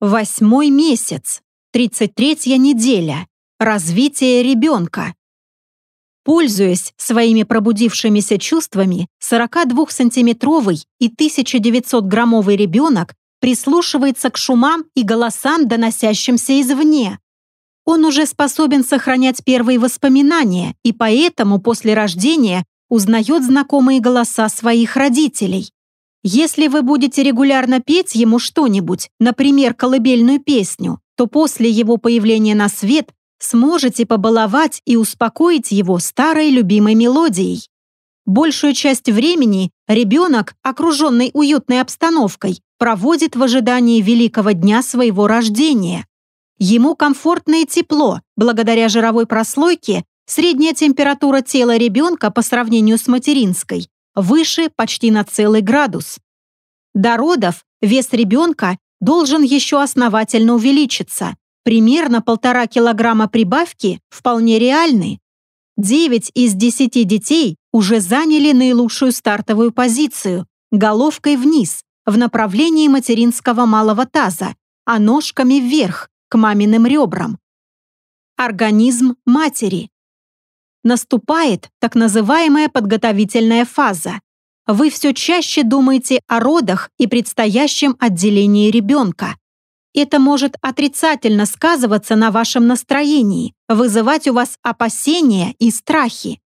Восьмой месяц, 33-я неделя. Развитие ребенка. Пользуясь своими пробудившимися чувствами, 42-сантиметровый и 1900-граммовый ребенок прислушивается к шумам и голосам, доносящимся извне. Он уже способен сохранять первые воспоминания и поэтому после рождения узнает знакомые голоса своих родителей. Если вы будете регулярно петь ему что-нибудь, например, колыбельную песню, то после его появления на свет сможете побаловать и успокоить его старой любимой мелодией. Большую часть времени ребенок, окруженный уютной обстановкой, проводит в ожидании великого дня своего рождения. Ему комфортно и тепло, благодаря жировой прослойке средняя температура тела ребенка по сравнению с материнской выше почти на целый градус. До родов вес ребенка должен еще основательно увеличиться. Примерно полтора килограмма прибавки вполне реальны. 9 из 10 детей уже заняли наилучшую стартовую позицию, головкой вниз, в направлении материнского малого таза, а ножками вверх, к маминым ребрам. Организм матери наступает так называемая подготовительная фаза. Вы все чаще думаете о родах и предстоящем отделении ребенка. Это может отрицательно сказываться на вашем настроении, вызывать у вас опасения и страхи.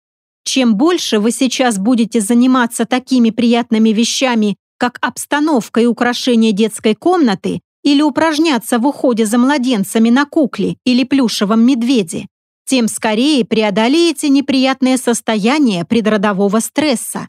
Чем больше вы сейчас будете заниматься такими приятными вещами, как обстановка и украшение детской комнаты, или упражняться в уходе за младенцами на кукле или плюшевом медведе, тем скорее преодолеете неприятное состояние предродового стресса.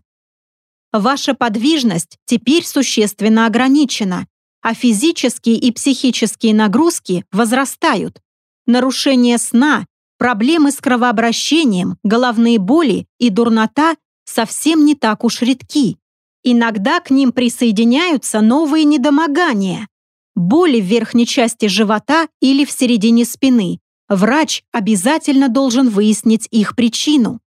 Ваша подвижность теперь существенно ограничена, а физические и психические нагрузки возрастают. Нарушение сна, проблемы с кровообращением, головные боли и дурнота совсем не так уж редки. Иногда к ним присоединяются новые недомогания, боли в верхней части живота или в середине спины, врач обязательно должен выяснить их причину.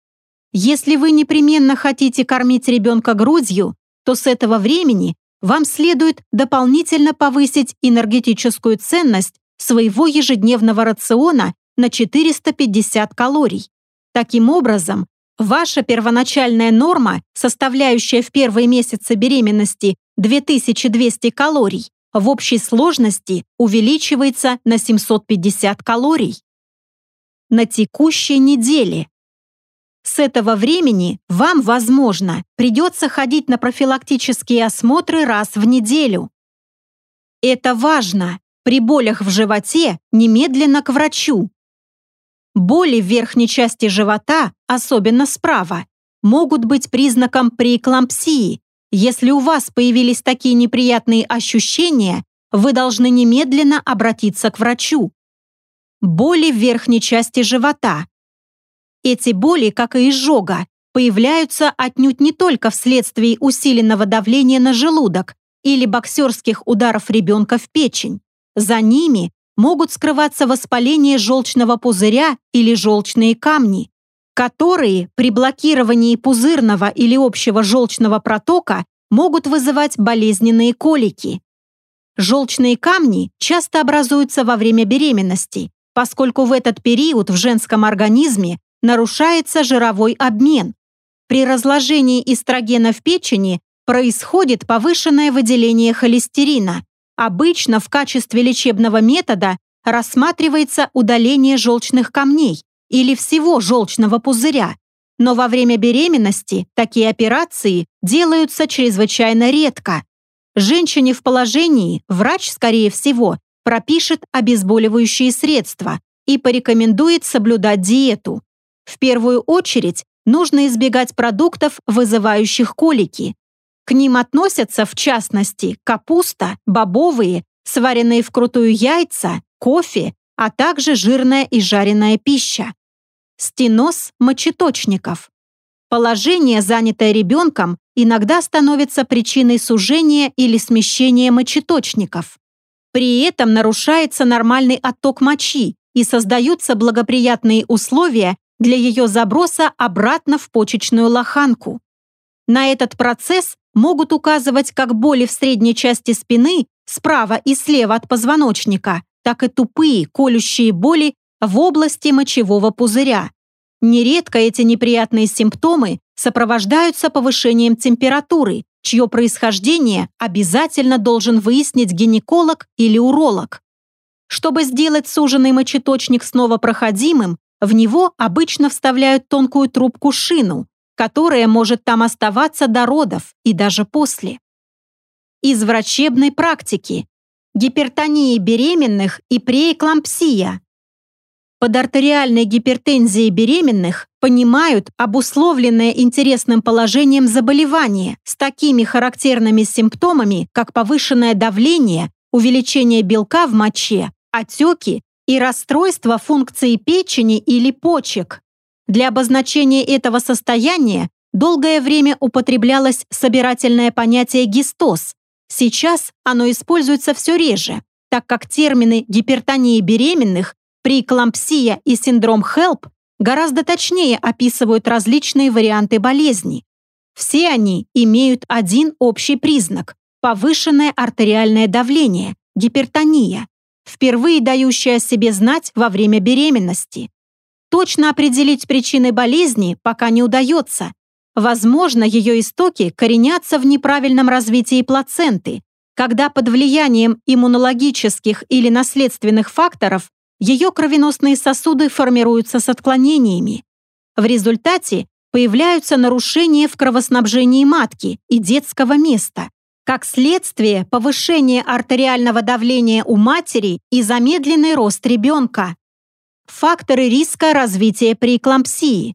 Если вы непременно хотите кормить ребенка грудью, то с этого времени вам следует дополнительно повысить энергетическую ценность своего ежедневного рациона на 450 калорий. Таким образом, ваша первоначальная норма, составляющая в первые месяцы беременности 2200 калорий, в общей сложности увеличивается на 750 калорий на текущей неделе. С этого времени вам, возможно, придется ходить на профилактические осмотры раз в неделю. Это важно. При болях в животе немедленно к врачу. Боли в верхней части живота, особенно справа, могут быть признаком преэклампсии. Если у вас появились такие неприятные ощущения, вы должны немедленно обратиться к врачу боли в верхней части живота. Эти боли, как и изжога, появляются отнюдь не только вследствие усиленного давления на желудок или боксерских ударов ребенка в печень. За ними могут скрываться воспаление желчного пузыря или желчные камни, которые при блокировании пузырного или общего желчного протока могут вызывать болезненные колики. Желчные камни часто образуются во время беременности поскольку в этот период в женском организме нарушается жировой обмен. При разложении эстрогена в печени происходит повышенное выделение холестерина. Обычно в качестве лечебного метода рассматривается удаление желчных камней или всего желчного пузыря. Но во время беременности такие операции делаются чрезвычайно редко. Женщине в положении врач, скорее всего, пропишет обезболивающие средства и порекомендует соблюдать диету. В первую очередь нужно избегать продуктов, вызывающих колики. К ним относятся, в частности, капуста, бобовые, сваренные вкрутую яйца, кофе, а также жирная и жареная пища. Стеноз мочеточников. Положение, занятое ребенком, иногда становится причиной сужения или смещения мочеточников. При этом нарушается нормальный отток мочи и создаются благоприятные условия для ее заброса обратно в почечную лоханку. На этот процесс могут указывать как боли в средней части спины, справа и слева от позвоночника, так и тупые колющие боли в области мочевого пузыря. Нередко эти неприятные симптомы сопровождаются повышением температуры, чье происхождение обязательно должен выяснить гинеколог или уролог. Чтобы сделать суженный мочеточник снова проходимым, в него обычно вставляют тонкую трубку-шину, которая может там оставаться до родов и даже после. Из врачебной практики. Гипертония беременных и преэклампсия. Под артериальной гипертензией беременных понимают обусловленное интересным положением заболевание с такими характерными симптомами, как повышенное давление, увеличение белка в моче, отеки и расстройство функции печени или почек. Для обозначения этого состояния долгое время употреблялось собирательное понятие гистоз. Сейчас оно используется все реже, так как термины гипертонии беременных, преэклампсия и синдром HELP гораздо точнее описывают различные варианты болезни. Все они имеют один общий признак – повышенное артериальное давление, гипертония впервые дающая о себе знать во время беременности. Точно определить причины болезни пока не удается. Возможно, ее истоки коренятся в неправильном развитии плаценты, когда под влиянием иммунологических или наследственных факторов ее кровеносные сосуды формируются с отклонениями. В результате появляются нарушения в кровоснабжении матки и детского места, как следствие, повышение артериального давления у матери и замедленный рост ребенка. Факторы риска развития преэклампсии.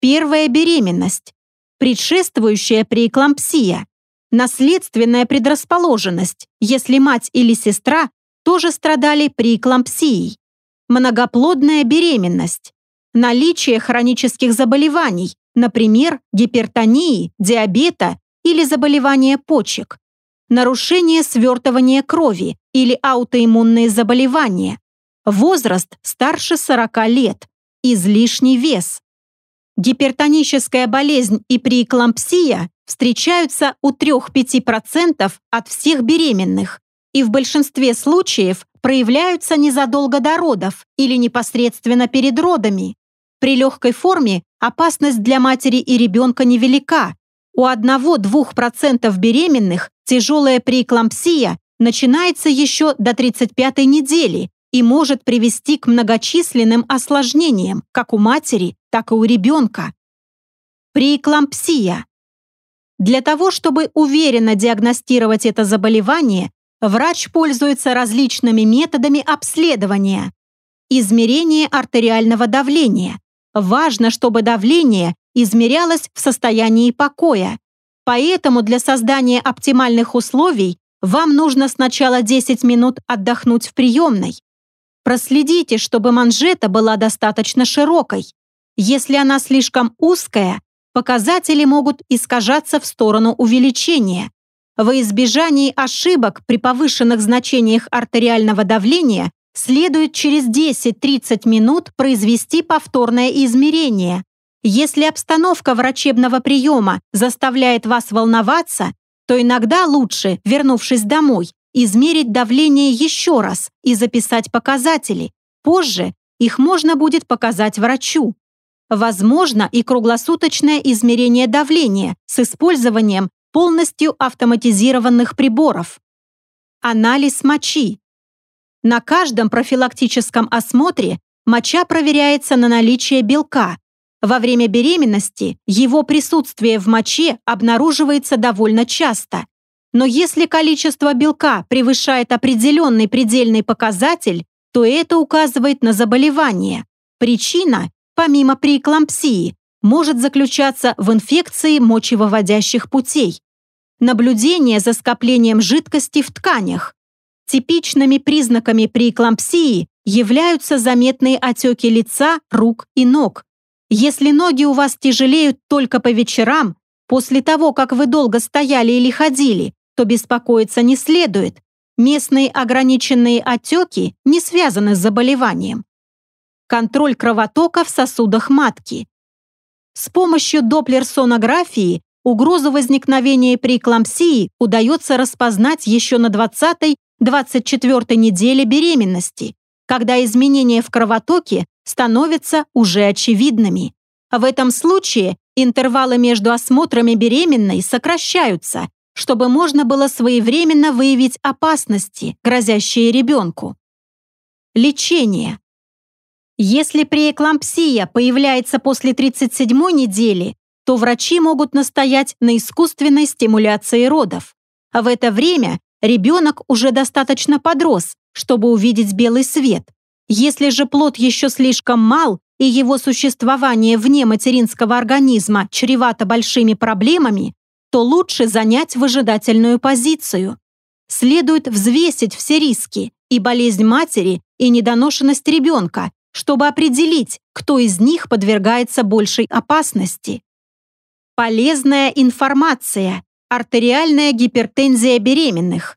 Первая беременность. Предшествующая преэклампсия. Наследственная предрасположенность, если мать или сестра тоже страдали преэклампсией. Многоплодная беременность. Наличие хронических заболеваний, например, гипертонии, диабета или заболевания почек нарушение свертывания крови или аутоиммунные заболевания, возраст старше 40 лет, излишний вес. Гипертоническая болезнь и преэклампсия встречаются у 3-5% от всех беременных и в большинстве случаев проявляются незадолго до родов или непосредственно перед родами. При легкой форме опасность для матери и ребенка невелика, у 1-2% беременных тяжелая преэклампсия начинается еще до 35-й недели и может привести к многочисленным осложнениям как у матери, так и у ребенка. Преэклампсия. Для того, чтобы уверенно диагностировать это заболевание, врач пользуется различными методами обследования. Измерение артериального давления. Важно, чтобы давление измерялась в состоянии покоя. Поэтому для создания оптимальных условий вам нужно сначала 10 минут отдохнуть в приемной. Проследите, чтобы манжета была достаточно широкой. Если она слишком узкая, показатели могут искажаться в сторону увеличения. Во избежании ошибок при повышенных значениях артериального давления следует через 10-30 минут произвести повторное измерение, если обстановка врачебного приема заставляет вас волноваться, то иногда лучше, вернувшись домой, измерить давление еще раз и записать показатели. Позже их можно будет показать врачу. Возможно и круглосуточное измерение давления с использованием полностью автоматизированных приборов. Анализ мочи. На каждом профилактическом осмотре моча проверяется на наличие белка, во время беременности его присутствие в моче обнаруживается довольно часто. Но если количество белка превышает определенный предельный показатель, то это указывает на заболевание. Причина, помимо преэклампсии, может заключаться в инфекции мочевыводящих путей. Наблюдение за скоплением жидкости в тканях. Типичными признаками преэклампсии являются заметные отеки лица, рук и ног, если ноги у вас тяжелеют только по вечерам, после того, как вы долго стояли или ходили, то беспокоиться не следует. Местные ограниченные отеки не связаны с заболеванием. Контроль кровотока в сосудах матки. С помощью доплер-сонографии угрозу возникновения преэклампсии удается распознать еще на 20 24 недели беременности, когда изменения в кровотоке становятся уже очевидными. В этом случае интервалы между осмотрами беременной сокращаются, чтобы можно было своевременно выявить опасности, грозящие ребенку. Лечение. Если преэклампсия появляется после 37-й недели, то врачи могут настоять на искусственной стимуляции родов. А в это время ребенок уже достаточно подрос, чтобы увидеть белый свет. Если же плод еще слишком мал и его существование вне материнского организма чревато большими проблемами, то лучше занять выжидательную позицию. Следует взвесить все риски и болезнь матери, и недоношенность ребенка, чтобы определить, кто из них подвергается большей опасности. Полезная информация. Артериальная гипертензия беременных.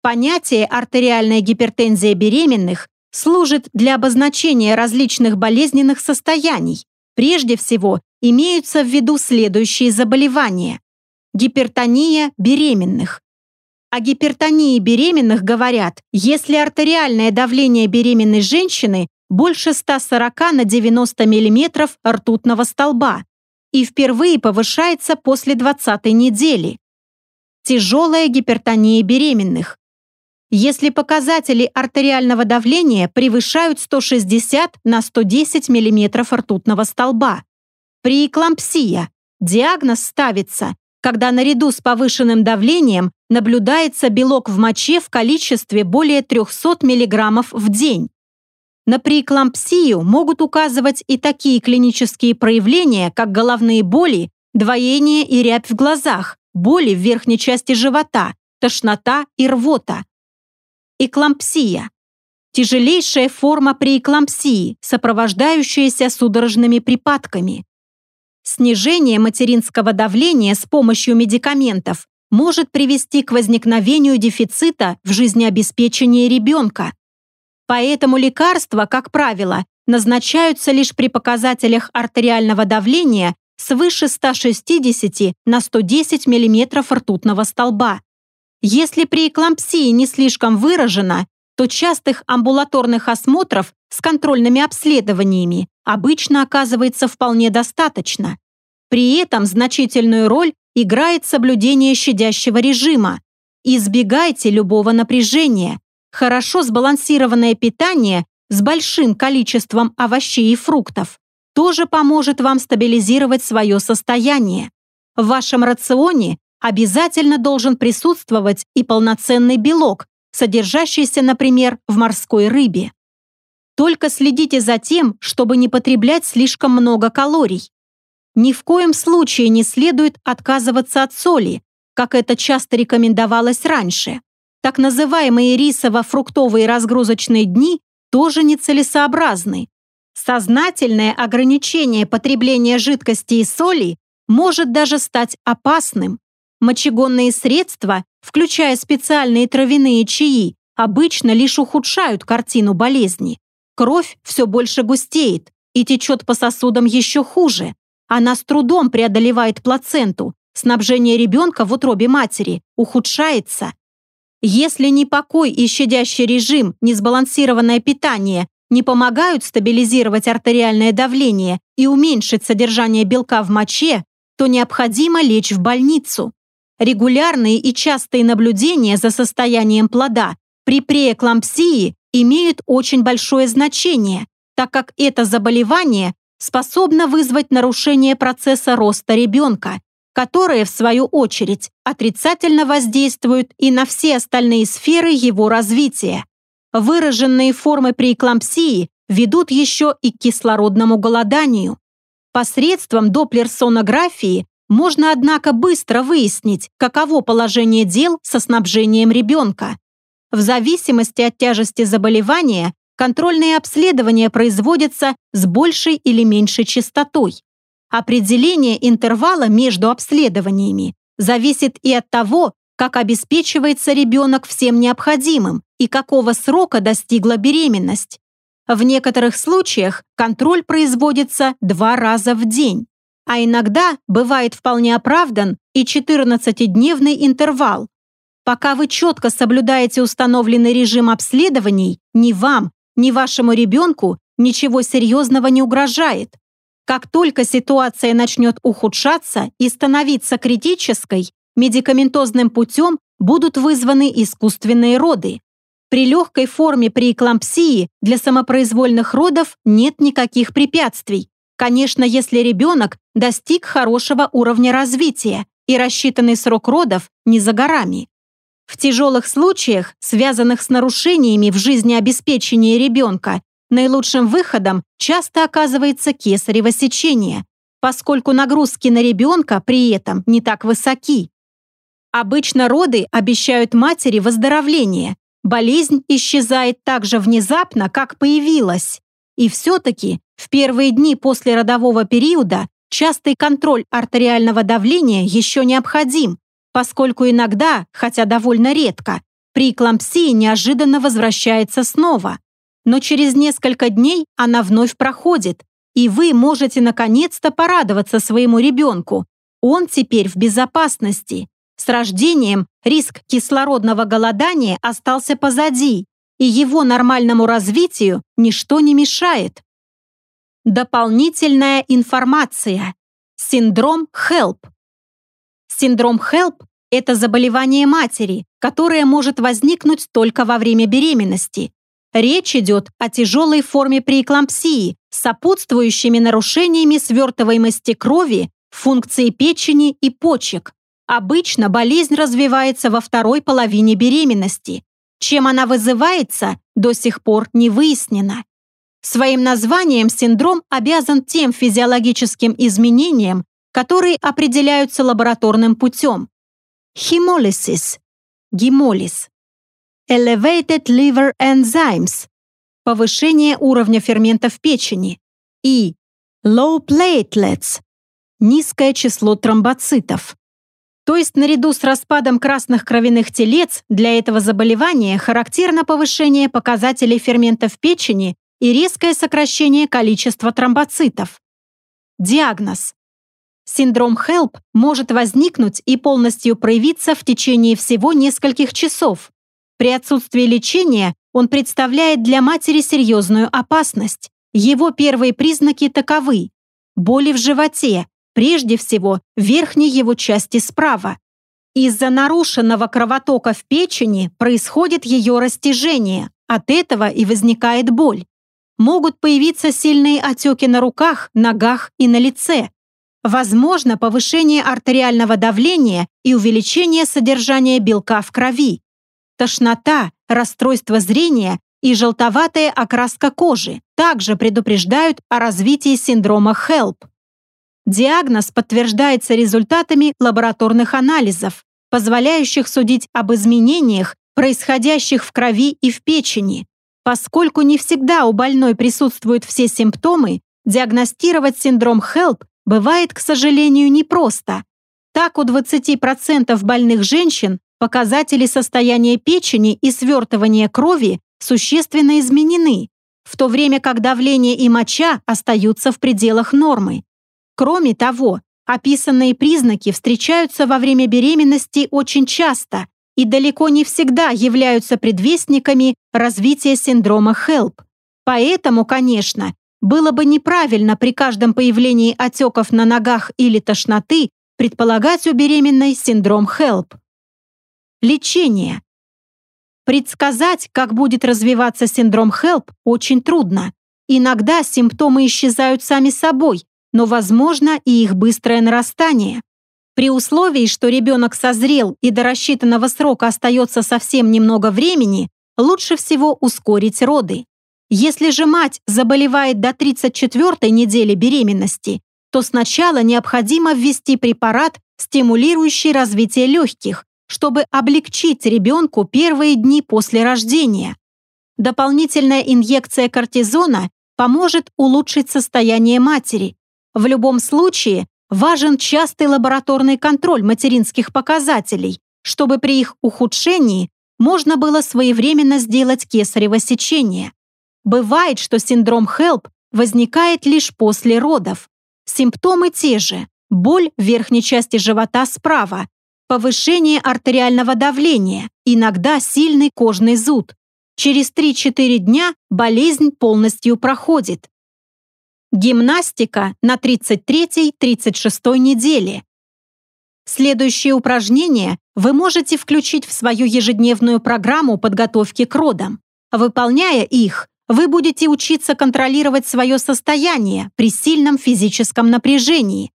Понятие артериальная гипертензия беременных служит для обозначения различных болезненных состояний. Прежде всего, имеются в виду следующие заболевания. Гипертония беременных. О гипертонии беременных говорят, если артериальное давление беременной женщины больше 140 на 90 мм ртутного столба, и впервые повышается после 20 недели. Тяжелая гипертония беременных. Если показатели артериального давления превышают 160 на 110 мм ртутного столба. Преэклампсия. Диагноз ставится, когда наряду с повышенным давлением наблюдается белок в моче в количестве более 300 мг в день. На преэклампсию могут указывать и такие клинические проявления, как головные боли, двоение и рябь в глазах, боли в верхней части живота, тошнота и рвота. Эклампсия. Тяжелейшая форма преэклампсии, сопровождающаяся судорожными припадками. Снижение материнского давления с помощью медикаментов может привести к возникновению дефицита в жизнеобеспечении ребенка. Поэтому лекарства, как правило, назначаются лишь при показателях артериального давления свыше 160 на 110 мм ртутного столба. Если при эклампсии не слишком выражена, то частых амбулаторных осмотров с контрольными обследованиями обычно оказывается вполне достаточно. При этом значительную роль играет соблюдение щадящего режима. Избегайте любого напряжения, Хорошо сбалансированное питание с большим количеством овощей и фруктов тоже поможет вам стабилизировать свое состояние. В вашем рационе обязательно должен присутствовать и полноценный белок, содержащийся, например, в морской рыбе. Только следите за тем, чтобы не потреблять слишком много калорий. Ни в коем случае не следует отказываться от соли, как это часто рекомендовалось раньше. Так называемые рисово-фруктовые разгрузочные дни тоже нецелесообразны. Сознательное ограничение потребления жидкости и соли может даже стать опасным. Мочегонные средства, включая специальные травяные чаи, обычно лишь ухудшают картину болезни. Кровь все больше густеет и течет по сосудам еще хуже. Она с трудом преодолевает плаценту, снабжение ребенка в утробе матери ухудшается, если ни покой и щадящий режим, ни сбалансированное питание не помогают стабилизировать артериальное давление и уменьшить содержание белка в моче, то необходимо лечь в больницу. Регулярные и частые наблюдения за состоянием плода при преэклампсии имеют очень большое значение, так как это заболевание способно вызвать нарушение процесса роста ребенка которые, в свою очередь, отрицательно воздействуют и на все остальные сферы его развития. Выраженные формы преэклампсии ведут еще и к кислородному голоданию. Посредством доплерсонографии можно, однако, быстро выяснить, каково положение дел со снабжением ребенка. В зависимости от тяжести заболевания контрольные обследования производятся с большей или меньшей частотой. Определение интервала между обследованиями зависит и от того, как обеспечивается ребенок всем необходимым и какого срока достигла беременность. В некоторых случаях контроль производится два раза в день, а иногда бывает вполне оправдан и 14-дневный интервал. Пока вы четко соблюдаете установленный режим обследований, ни вам, ни вашему ребенку ничего серьезного не угрожает. Как только ситуация начнет ухудшаться и становиться критической, медикаментозным путем будут вызваны искусственные роды. При легкой форме преэклампсии для самопроизвольных родов нет никаких препятствий. Конечно, если ребенок достиг хорошего уровня развития и рассчитанный срок родов не за горами. В тяжелых случаях, связанных с нарушениями в жизнеобеспечении ребенка, наилучшим выходом часто оказывается кесарево сечение, поскольку нагрузки на ребенка при этом не так высоки. Обычно роды обещают матери выздоровление, болезнь исчезает так же внезапно, как появилась. И все-таки в первые дни после родового периода частый контроль артериального давления еще необходим, поскольку иногда, хотя довольно редко, при эклампсии неожиданно возвращается снова. Но через несколько дней она вновь проходит, и вы можете наконец-то порадоваться своему ребенку. Он теперь в безопасности. С рождением риск кислородного голодания остался позади, и его нормальному развитию ничто не мешает. Дополнительная информация. Синдром HELP. Синдром HELP – это заболевание матери, которое может возникнуть только во время беременности. Речь идет о тяжелой форме преэклампсии сопутствующими нарушениями свертываемости крови, функции печени и почек. Обычно болезнь развивается во второй половине беременности. Чем она вызывается, до сих пор не выяснено. Своим названием синдром обязан тем физиологическим изменениям, которые определяются лабораторным путем. Хемолизис, гемолиз. Elevated liver enzymes, повышение уровня ферментов печени. И low platelets, низкое число тромбоцитов. То есть наряду с распадом красных кровяных телец для этого заболевания характерно повышение показателей ферментов печени и резкое сокращение количества тромбоцитов. Диагноз. Синдром HELP может возникнуть и полностью проявиться в течение всего нескольких часов. При отсутствии лечения он представляет для матери серьезную опасность. Его первые признаки таковы. Боли в животе, прежде всего в верхней его части справа. Из-за нарушенного кровотока в печени происходит ее растяжение, от этого и возникает боль. Могут появиться сильные отеки на руках, ногах и на лице, Возможно повышение артериального давления и увеличение содержания белка в крови. Тошнота, расстройство зрения и желтоватая окраска кожи также предупреждают о развитии синдрома HELP. Диагноз подтверждается результатами лабораторных анализов, позволяющих судить об изменениях, происходящих в крови и в печени. Поскольку не всегда у больной присутствуют все симптомы, диагностировать синдром HELP бывает, к сожалению, непросто. Так, у 20% больных женщин показатели состояния печени и свертывания крови существенно изменены, в то время как давление и моча остаются в пределах нормы. Кроме того, описанные признаки встречаются во время беременности очень часто и далеко не всегда являются предвестниками развития синдрома HELP. Поэтому, конечно, было бы неправильно при каждом появлении отеков на ногах или тошноты предполагать у беременной синдром HELP. Лечение. Предсказать, как будет развиваться синдром HELP, очень трудно. Иногда симптомы исчезают сами собой, но возможно и их быстрое нарастание. При условии, что ребенок созрел и до рассчитанного срока остается совсем немного времени, лучше всего ускорить роды. Если же мать заболевает до 34 недели беременности, то сначала необходимо ввести препарат, стимулирующий развитие легких, чтобы облегчить ребенку первые дни после рождения. Дополнительная инъекция кортизона поможет улучшить состояние матери. В любом случае, важен частый лабораторный контроль материнских показателей, чтобы при их ухудшении можно было своевременно сделать кесарево сечение. Бывает, что синдром HELP возникает лишь после родов. Симптомы те же. Боль в верхней части живота справа, повышение артериального давления, иногда сильный кожный зуд. Через 3-4 дня болезнь полностью проходит. Гимнастика на 33-36 неделе. Следующие упражнения вы можете включить в свою ежедневную программу подготовки к родам. Выполняя их, вы будете учиться контролировать свое состояние при сильном физическом напряжении.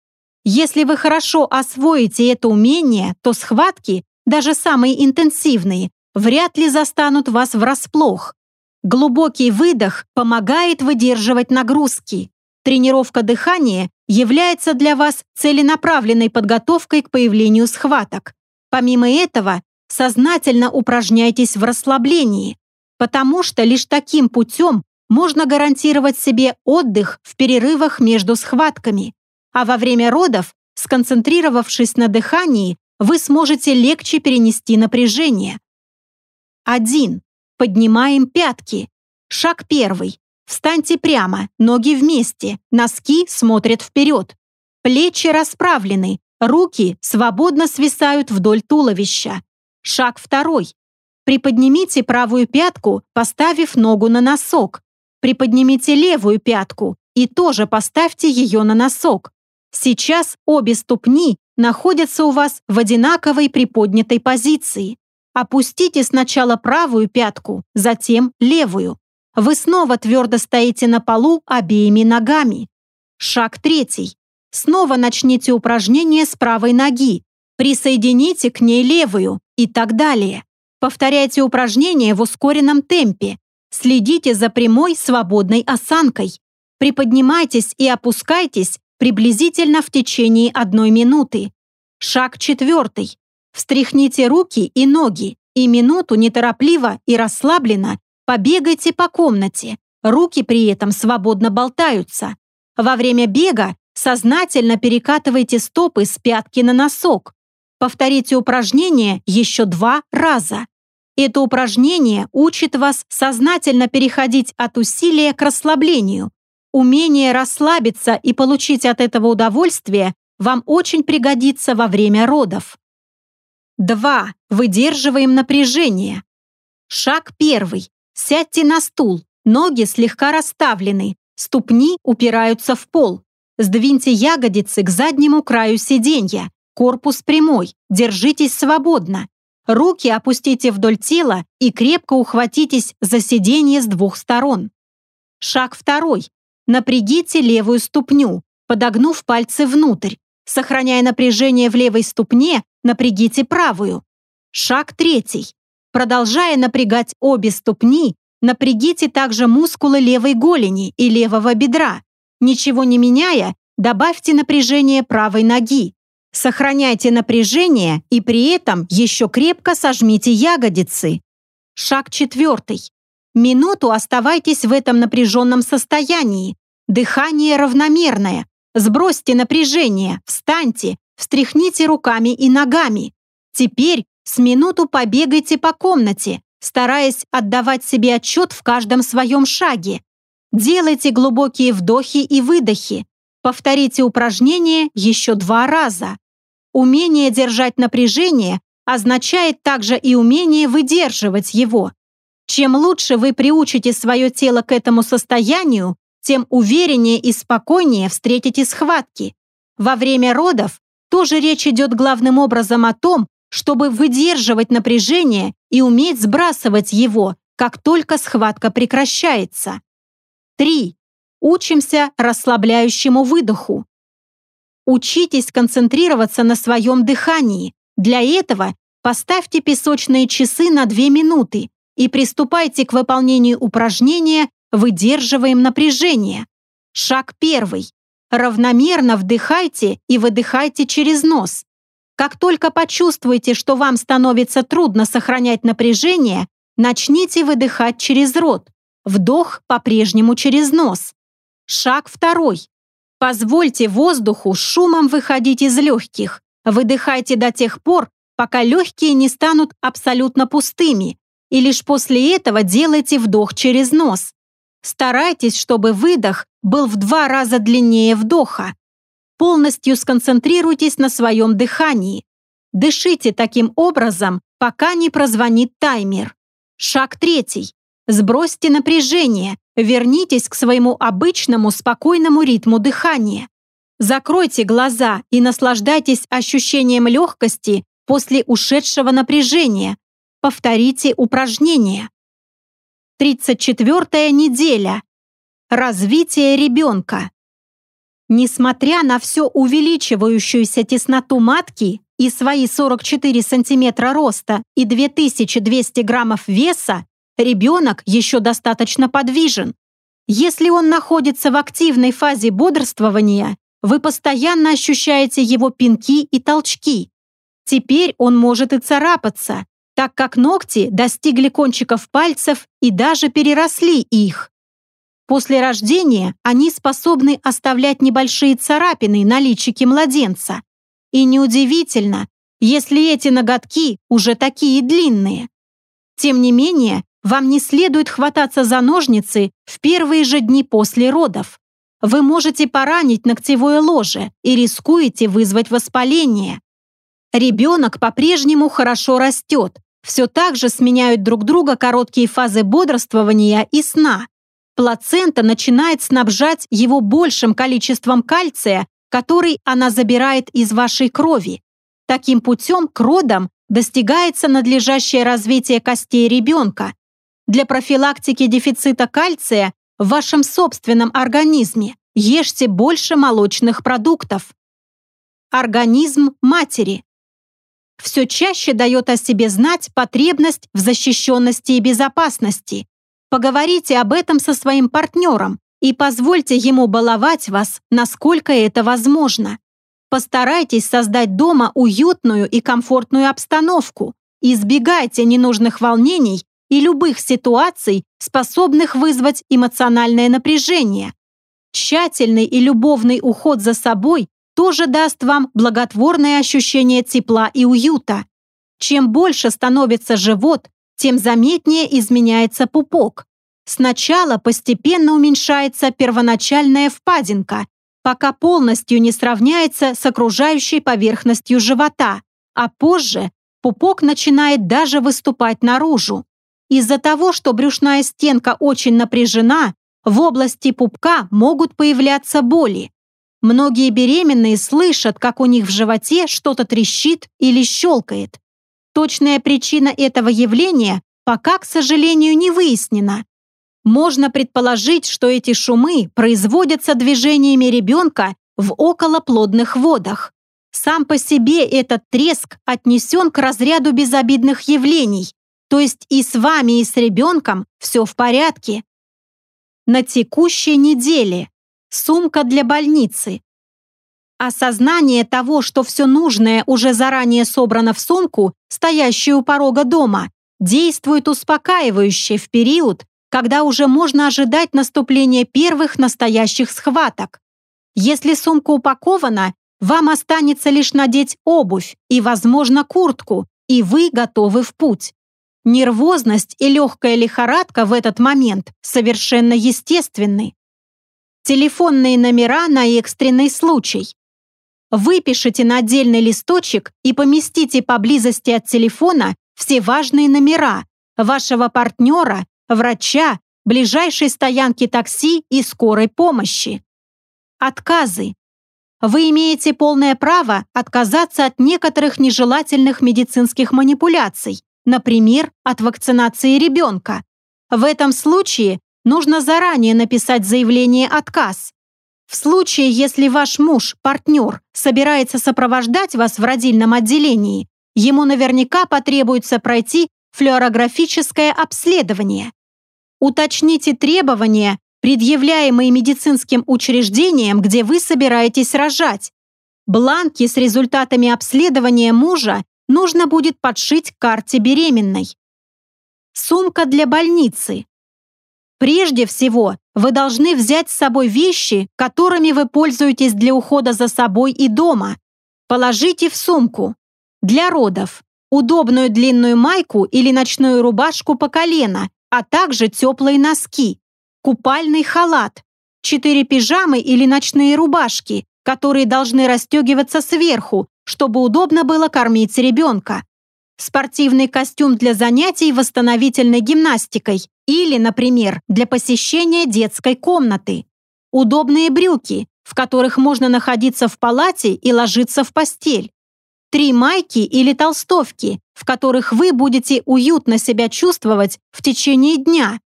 Если вы хорошо освоите это умение, то схватки, даже самые интенсивные, вряд ли застанут вас врасплох. Глубокий выдох помогает выдерживать нагрузки. Тренировка дыхания является для вас целенаправленной подготовкой к появлению схваток. Помимо этого, сознательно упражняйтесь в расслаблении, потому что лишь таким путем можно гарантировать себе отдых в перерывах между схватками, а во время родов, сконцентрировавшись на дыхании, вы сможете легче перенести напряжение. 1. Поднимаем пятки. Шаг первый. Встаньте прямо, ноги вместе, носки смотрят вперед. Плечи расправлены, руки свободно свисают вдоль туловища. Шаг второй. Приподнимите правую пятку, поставив ногу на носок. Приподнимите левую пятку и тоже поставьте ее на носок. Сейчас обе ступни находятся у вас в одинаковой приподнятой позиции. Опустите сначала правую пятку, затем левую. Вы снова твердо стоите на полу обеими ногами. Шаг третий. Снова начните упражнение с правой ноги. Присоедините к ней левую и так далее. Повторяйте упражнения в ускоренном темпе. Следите за прямой свободной осанкой. Приподнимайтесь и опускайтесь приблизительно в течение одной минуты. Шаг четвертый. Встряхните руки и ноги и минуту неторопливо и расслабленно побегайте по комнате. Руки при этом свободно болтаются. Во время бега сознательно перекатывайте стопы с пятки на носок. Повторите упражнение еще два раза. Это упражнение учит вас сознательно переходить от усилия к расслаблению. Умение расслабиться и получить от этого удовольствие вам очень пригодится во время родов. 2. Выдерживаем напряжение. Шаг первый. Сядьте на стул, ноги слегка расставлены, ступни упираются в пол. Сдвиньте ягодицы к заднему краю сиденья. Корпус прямой, держитесь свободно. Руки опустите вдоль тела и крепко ухватитесь за сиденье с двух сторон. Шаг второй. Напрягите левую ступню, подогнув пальцы внутрь. Сохраняя напряжение в левой ступне, напрягите правую. Шаг третий. Продолжая напрягать обе ступни, напрягите также мускулы левой голени и левого бедра. Ничего не меняя, добавьте напряжение правой ноги. Сохраняйте напряжение и при этом еще крепко сожмите ягодицы. Шаг четвертый. Минуту оставайтесь в этом напряженном состоянии. Дыхание равномерное. Сбросьте напряжение, встаньте, встряхните руками и ногами. Теперь с минуту побегайте по комнате, стараясь отдавать себе отчет в каждом своем шаге. Делайте глубокие вдохи и выдохи. Повторите упражнение еще два раза. Умение держать напряжение означает также и умение выдерживать его. Чем лучше вы приучите свое тело к этому состоянию, тем увереннее и спокойнее встретите схватки. Во время родов тоже речь идет главным образом о том, чтобы выдерживать напряжение и уметь сбрасывать его, как только схватка прекращается. 3. Учимся расслабляющему выдоху. Учитесь концентрироваться на своем дыхании. Для этого поставьте песочные часы на 2 минуты и приступайте к выполнению упражнения «Выдерживаем напряжение». Шаг первый. Равномерно вдыхайте и выдыхайте через нос. Как только почувствуете, что вам становится трудно сохранять напряжение, начните выдыхать через рот. Вдох по-прежнему через нос. Шаг второй. Позвольте воздуху шумом выходить из легких. Выдыхайте до тех пор, пока легкие не станут абсолютно пустыми, и лишь после этого делайте вдох через нос. Старайтесь, чтобы выдох был в два раза длиннее вдоха. Полностью сконцентрируйтесь на своем дыхании. Дышите таким образом, пока не прозвонит таймер. Шаг третий. Сбросьте напряжение, вернитесь к своему обычному спокойному ритму дыхания. Закройте глаза и наслаждайтесь ощущением легкости после ушедшего напряжения. Повторите упражнение. 34 неделя. Развитие ребенка. Несмотря на все увеличивающуюся тесноту матки и свои 44 сантиметра роста и 2200 граммов веса, ребенок еще достаточно подвижен. Если он находится в активной фазе бодрствования, вы постоянно ощущаете его пинки и толчки. Теперь он может и царапаться, так как ногти достигли кончиков пальцев и даже переросли их. После рождения они способны оставлять небольшие царапины на личике младенца. И неудивительно, если эти ноготки уже такие длинные. Тем не менее, вам не следует хвататься за ножницы в первые же дни после родов. Вы можете поранить ногтевое ложе и рискуете вызвать воспаление. Ребенок по-прежнему хорошо растет. Все так же сменяют друг друга короткие фазы бодрствования и сна. Плацента начинает снабжать его большим количеством кальция, который она забирает из вашей крови. Таким путем к родам достигается надлежащее развитие костей ребенка. Для профилактики дефицита кальция в вашем собственном организме ешьте больше молочных продуктов. Организм матери. Все чаще дает о себе знать потребность в защищенности и безопасности. Поговорите об этом со своим партнером и позвольте ему баловать вас, насколько это возможно. Постарайтесь создать дома уютную и комфортную обстановку. Избегайте ненужных волнений и любых ситуаций, способных вызвать эмоциональное напряжение. Тщательный и любовный уход за собой тоже даст вам благотворное ощущение тепла и уюта. Чем больше становится живот, тем заметнее изменяется пупок. Сначала постепенно уменьшается первоначальная впадинка, пока полностью не сравняется с окружающей поверхностью живота, а позже пупок начинает даже выступать наружу. Из-за того, что брюшная стенка очень напряжена, в области пупка могут появляться боли. Многие беременные слышат, как у них в животе что-то трещит или щелкает. Точная причина этого явления пока, к сожалению, не выяснена. Можно предположить, что эти шумы производятся движениями ребенка в околоплодных водах. Сам по себе этот треск отнесен к разряду безобидных явлений, то есть и с вами, и с ребенком все в порядке. На текущей неделе сумка для больницы, Осознание того, что все нужное уже заранее собрано в сумку, стоящую у порога дома, действует успокаивающе в период, когда уже можно ожидать наступления первых настоящих схваток. Если сумка упакована, вам останется лишь надеть обувь и, возможно, куртку, и вы готовы в путь. Нервозность и легкая лихорадка в этот момент совершенно естественны. Телефонные номера на экстренный случай. Выпишите на отдельный листочек и поместите поблизости от телефона все важные номера вашего партнера, врача, ближайшей стоянки такси и скорой помощи. Отказы. Вы имеете полное право отказаться от некоторых нежелательных медицинских манипуляций, например, от вакцинации ребенка. В этом случае нужно заранее написать заявление «отказ», в случае, если ваш муж, партнер, собирается сопровождать вас в родильном отделении, ему наверняка потребуется пройти флюорографическое обследование. Уточните требования, предъявляемые медицинским учреждением, где вы собираетесь рожать. Бланки с результатами обследования мужа нужно будет подшить к карте беременной. Сумка для больницы. Прежде всего, вы должны взять с собой вещи, которыми вы пользуетесь для ухода за собой и дома. Положите в сумку. Для родов. Удобную длинную майку или ночную рубашку по колено, а также теплые носки. Купальный халат. Четыре пижамы или ночные рубашки, которые должны расстегиваться сверху, чтобы удобно было кормить ребенка. Спортивный костюм для занятий восстановительной гимнастикой или, например, для посещения детской комнаты. Удобные брюки, в которых можно находиться в палате и ложиться в постель. Три майки или толстовки, в которых вы будете уютно себя чувствовать в течение дня.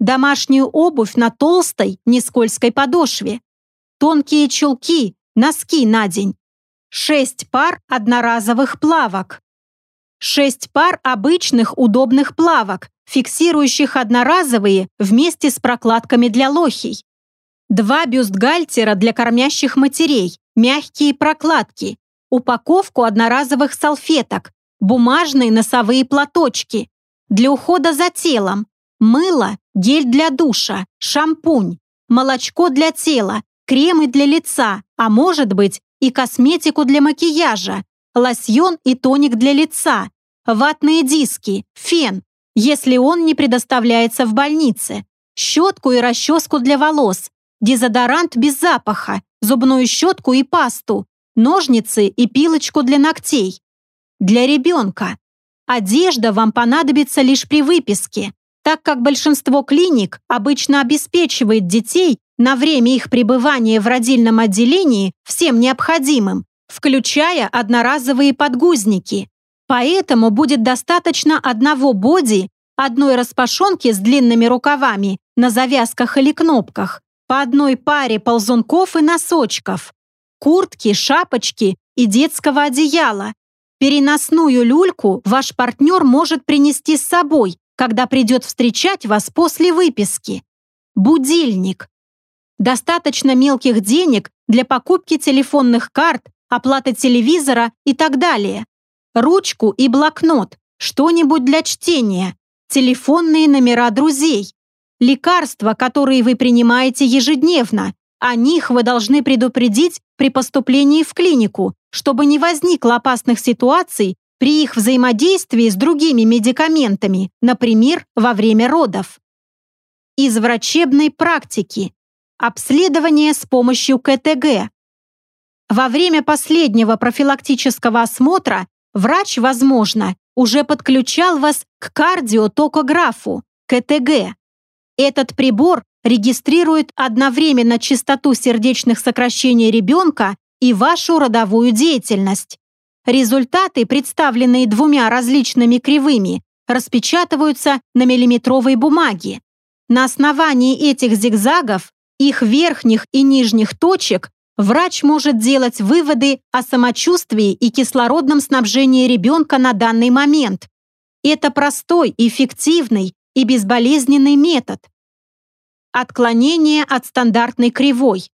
Домашнюю обувь на толстой, нескользкой подошве. Тонкие чулки, носки на день. Шесть пар одноразовых плавок. Шесть пар обычных удобных плавок, фиксирующих одноразовые вместе с прокладками для лохий. Два бюстгальтера для кормящих матерей, мягкие прокладки, упаковку одноразовых салфеток, бумажные носовые платочки, для ухода за телом, мыло, гель для душа, шампунь, молочко для тела, кремы для лица, а может быть и косметику для макияжа, лосьон и тоник для лица, ватные диски, фен, если он не предоставляется в больнице, щетку и расческу для волос, дезодорант без запаха, зубную щетку и пасту, ножницы и пилочку для ногтей. Для ребенка. Одежда вам понадобится лишь при выписке, так как большинство клиник обычно обеспечивает детей на время их пребывания в родильном отделении всем необходимым, включая одноразовые подгузники. Поэтому будет достаточно одного боди, одной распашонки с длинными рукавами на завязках или кнопках, по одной паре ползунков и носочков, куртки, шапочки и детского одеяла. Переносную люльку ваш партнер может принести с собой, когда придет встречать вас после выписки. Будильник. Достаточно мелких денег для покупки телефонных карт, оплаты телевизора и так далее. Ручку и блокнот, что-нибудь для чтения, телефонные номера друзей, лекарства, которые вы принимаете ежедневно. О них вы должны предупредить при поступлении в клинику, чтобы не возникло опасных ситуаций при их взаимодействии с другими медикаментами, например, во время родов. Из врачебной практики. Обследование с помощью КТГ. Во время последнего профилактического осмотра врач, возможно, уже подключал вас к кардиотокографу, КТГ. Этот прибор регистрирует одновременно частоту сердечных сокращений ребенка и вашу родовую деятельность. Результаты, представленные двумя различными кривыми, распечатываются на миллиметровой бумаге. На основании этих зигзагов, их верхних и нижних точек, врач может делать выводы о самочувствии и кислородном снабжении ребенка на данный момент. Это простой, эффективный и безболезненный метод. Отклонение от стандартной кривой.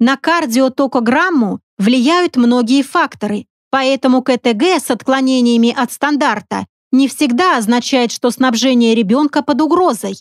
На кардиотокограмму влияют многие факторы, поэтому КТГ с отклонениями от стандарта не всегда означает, что снабжение ребенка под угрозой.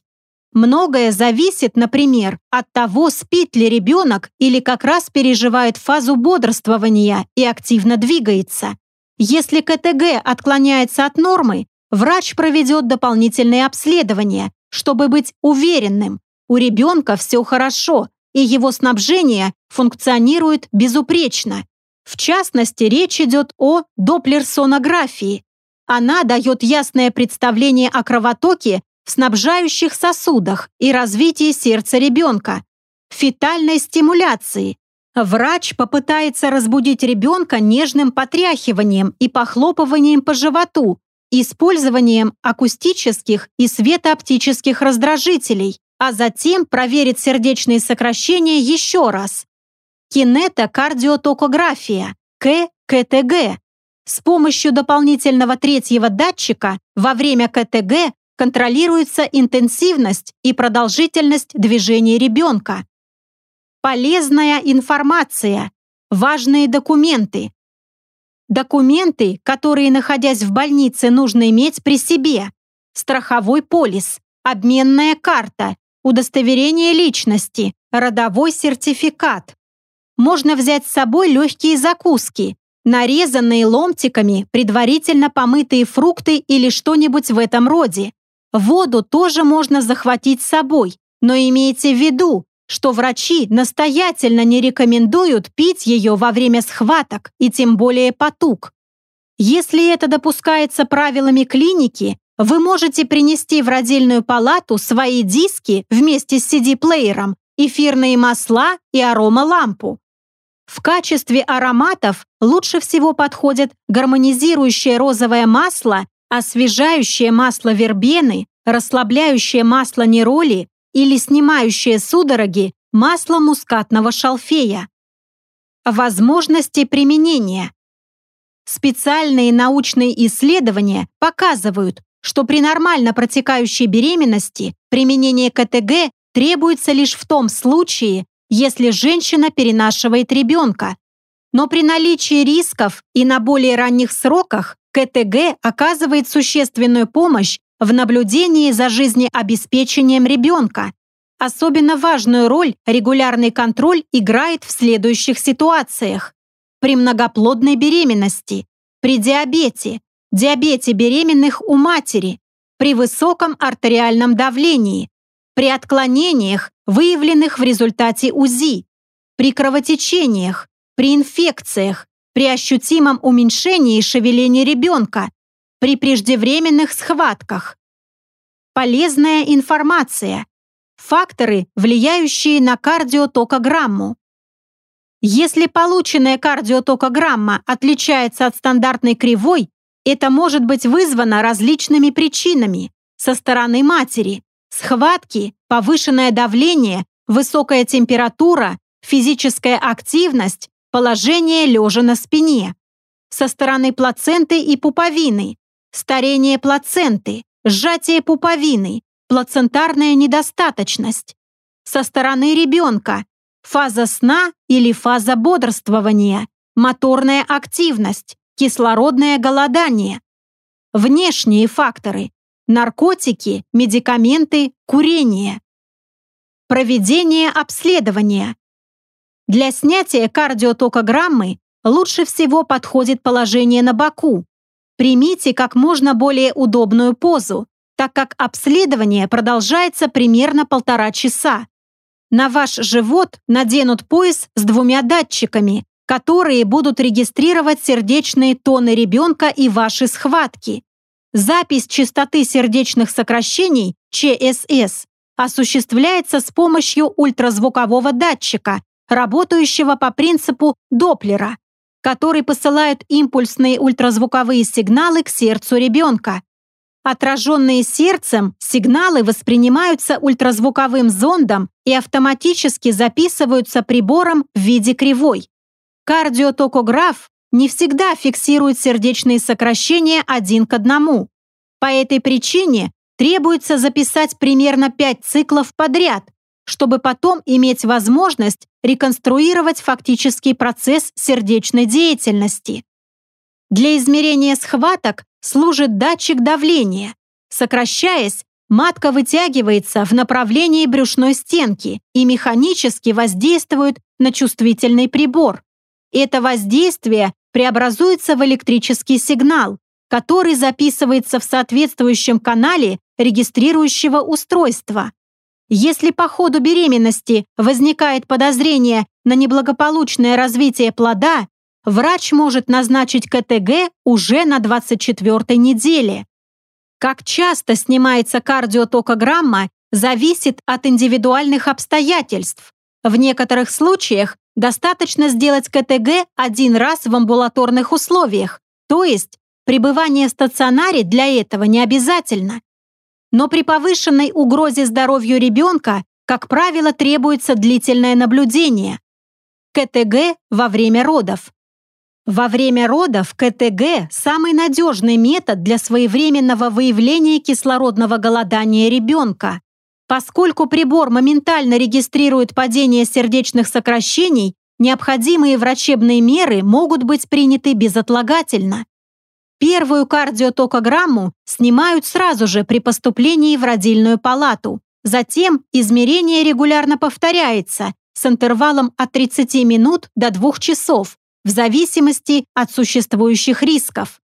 Многое зависит, например, от того, спит ли ребенок или как раз переживает фазу бодрствования и активно двигается. Если КТГ отклоняется от нормы, врач проведет дополнительные обследования, чтобы быть уверенным, у ребенка все хорошо, и его снабжение функционирует безупречно. В частности, речь идет о доплерсонографии. Она дает ясное представление о кровотоке в снабжающих сосудах и развитии сердца ребенка, фетальной стимуляции. Врач попытается разбудить ребенка нежным потряхиванием и похлопыванием по животу, использованием акустических и светооптических раздражителей, а затем проверит сердечные сокращения еще раз. Кинетокардиотокография, ККТГ. С помощью дополнительного третьего датчика во время КТГ контролируется интенсивность и продолжительность движения ребенка. Полезная информация. Важные документы. Документы, которые, находясь в больнице, нужно иметь при себе. Страховой полис, обменная карта, удостоверение личности, родовой сертификат. Можно взять с собой легкие закуски, нарезанные ломтиками, предварительно помытые фрукты или что-нибудь в этом роде. Воду тоже можно захватить с собой, но имейте в виду, что врачи настоятельно не рекомендуют пить ее во время схваток и тем более потуг. Если это допускается правилами клиники, вы можете принести в родильную палату свои диски вместе с CD-плеером, эфирные масла и аромалампу. В качестве ароматов лучше всего подходят гармонизирующее розовое масло, освежающее масло вербены, расслабляющее масло нероли или снимающее судороги масло мускатного шалфея. Возможности применения. Специальные научные исследования показывают, что при нормально протекающей беременности применение КТГ требуется лишь в том случае, если женщина перенашивает ребенка. Но при наличии рисков и на более ранних сроках КТГ оказывает существенную помощь в наблюдении за жизнеобеспечением ребенка. Особенно важную роль регулярный контроль играет в следующих ситуациях. При многоплодной беременности, при диабете, диабете беременных у матери, при высоком артериальном давлении, при отклонениях, выявленных в результате УЗИ, при кровотечениях, при инфекциях, при ощутимом уменьшении шевеления ребенка, при преждевременных схватках. Полезная информация. Факторы, влияющие на кардиотокограмму. Если полученная кардиотокограмма отличается от стандартной кривой, это может быть вызвано различными причинами со стороны матери. Схватки, повышенное давление, высокая температура, физическая активность, положение лежа на спине. Со стороны плаценты и пуповины, старение плаценты, сжатие пуповины, плацентарная недостаточность. Со стороны ребенка, фаза сна или фаза бодрствования, моторная активность, кислородное голодание. Внешние факторы – наркотики, медикаменты, курение. Проведение обследования. Для снятия кардиотокограммы лучше всего подходит положение на боку. Примите как можно более удобную позу, так как обследование продолжается примерно полтора часа. На ваш живот наденут пояс с двумя датчиками, которые будут регистрировать сердечные тоны ребенка и ваши схватки. Запись частоты сердечных сокращений, ЧСС, осуществляется с помощью ультразвукового датчика, работающего по принципу Доплера, который посылает импульсные ультразвуковые сигналы к сердцу ребенка. Отраженные сердцем сигналы воспринимаются ультразвуковым зондом и автоматически записываются прибором в виде кривой. Кардиотокограф не всегда фиксирует сердечные сокращения один к одному. По этой причине требуется записать примерно 5 циклов подряд, чтобы потом иметь возможность реконструировать фактический процесс сердечной деятельности. Для измерения схваток служит датчик давления. Сокращаясь, матка вытягивается в направлении брюшной стенки и механически воздействует на чувствительный прибор. Это воздействие преобразуется в электрический сигнал, который записывается в соответствующем канале регистрирующего устройства. Если по ходу беременности возникает подозрение на неблагополучное развитие плода, врач может назначить КТГ уже на 24 неделе. Как часто снимается кардиотокограмма, зависит от индивидуальных обстоятельств. В некоторых случаях Достаточно сделать КТГ один раз в амбулаторных условиях, то есть пребывание в стационаре для этого не обязательно. Но при повышенной угрозе здоровью ребенка, как правило, требуется длительное наблюдение. КТГ во время родов. Во время родов КТГ – самый надежный метод для своевременного выявления кислородного голодания ребенка. Поскольку прибор моментально регистрирует падение сердечных сокращений, необходимые врачебные меры могут быть приняты безотлагательно. Первую кардиотокограмму снимают сразу же при поступлении в родильную палату. Затем измерение регулярно повторяется с интервалом от 30 минут до 2 часов в зависимости от существующих рисков.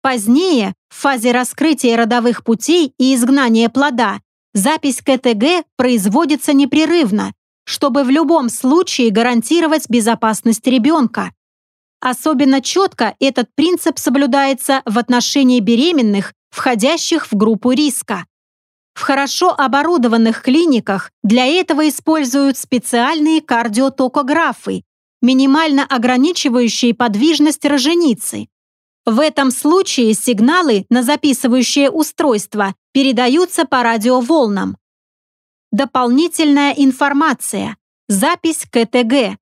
Позднее, в фазе раскрытия родовых путей и изгнания плода, Запись КТГ производится непрерывно, чтобы в любом случае гарантировать безопасность ребенка. Особенно четко этот принцип соблюдается в отношении беременных, входящих в группу риска. В хорошо оборудованных клиниках для этого используют специальные кардиотокографы, минимально ограничивающие подвижность роженицы. В этом случае сигналы на записывающее устройство передаются по радиоволнам. Дополнительная информация. Запись КТГ.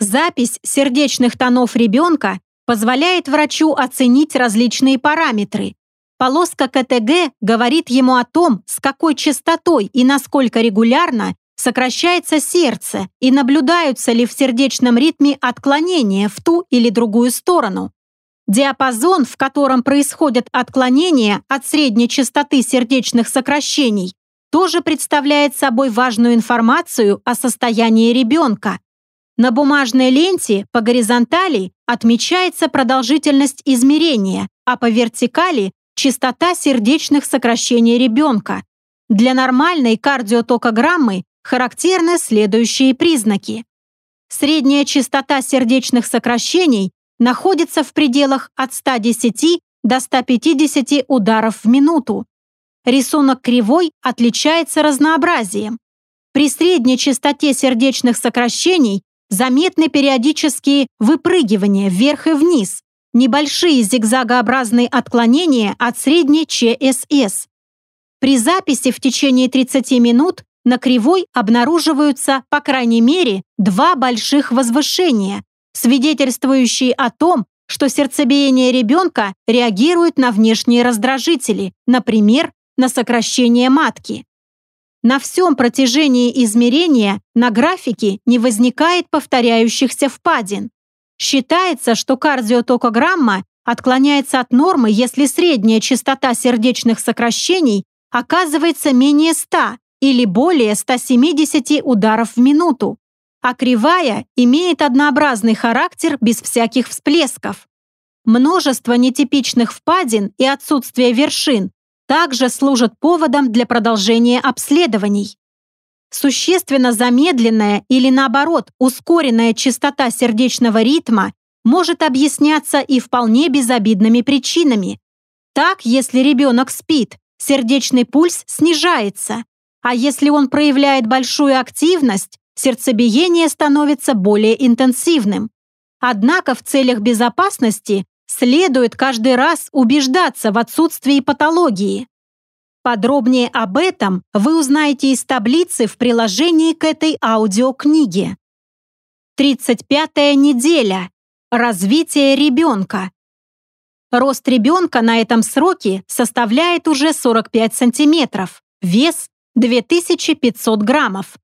Запись сердечных тонов ребенка позволяет врачу оценить различные параметры. Полоска КТГ говорит ему о том, с какой частотой и насколько регулярно сокращается сердце и наблюдаются ли в сердечном ритме отклонения в ту или другую сторону. Диапазон, в котором происходят отклонения от средней частоты сердечных сокращений, тоже представляет собой важную информацию о состоянии ребенка. На бумажной ленте по горизонтали отмечается продолжительность измерения, а по вертикали – частота сердечных сокращений ребенка. Для нормальной кардиотокограммы характерны следующие признаки. Средняя частота сердечных сокращений находится в пределах от 110 до 150 ударов в минуту. Рисунок кривой отличается разнообразием. При средней частоте сердечных сокращений заметны периодические выпрыгивания вверх и вниз, небольшие зигзагообразные отклонения от средней ЧСС. При записи в течение 30 минут на кривой обнаруживаются, по крайней мере, два больших возвышения, свидетельствующие о том, что сердцебиение ребенка реагирует на внешние раздражители, например, на сокращение матки. На всем протяжении измерения на графике не возникает повторяющихся впадин. Считается, что кардиотокограмма отклоняется от нормы, если средняя частота сердечных сокращений оказывается менее 100 или более 170 ударов в минуту а кривая имеет однообразный характер без всяких всплесков. Множество нетипичных впадин и отсутствие вершин также служат поводом для продолжения обследований. Существенно замедленная или наоборот ускоренная частота сердечного ритма может объясняться и вполне безобидными причинами. Так, если ребенок спит, сердечный пульс снижается, а если он проявляет большую активность, сердцебиение становится более интенсивным. Однако в целях безопасности следует каждый раз убеждаться в отсутствии патологии. Подробнее об этом вы узнаете из таблицы в приложении к этой аудиокниге. 35-я неделя. Развитие ребенка. Рост ребенка на этом сроке составляет уже 45 сантиметров, вес 2500 граммов.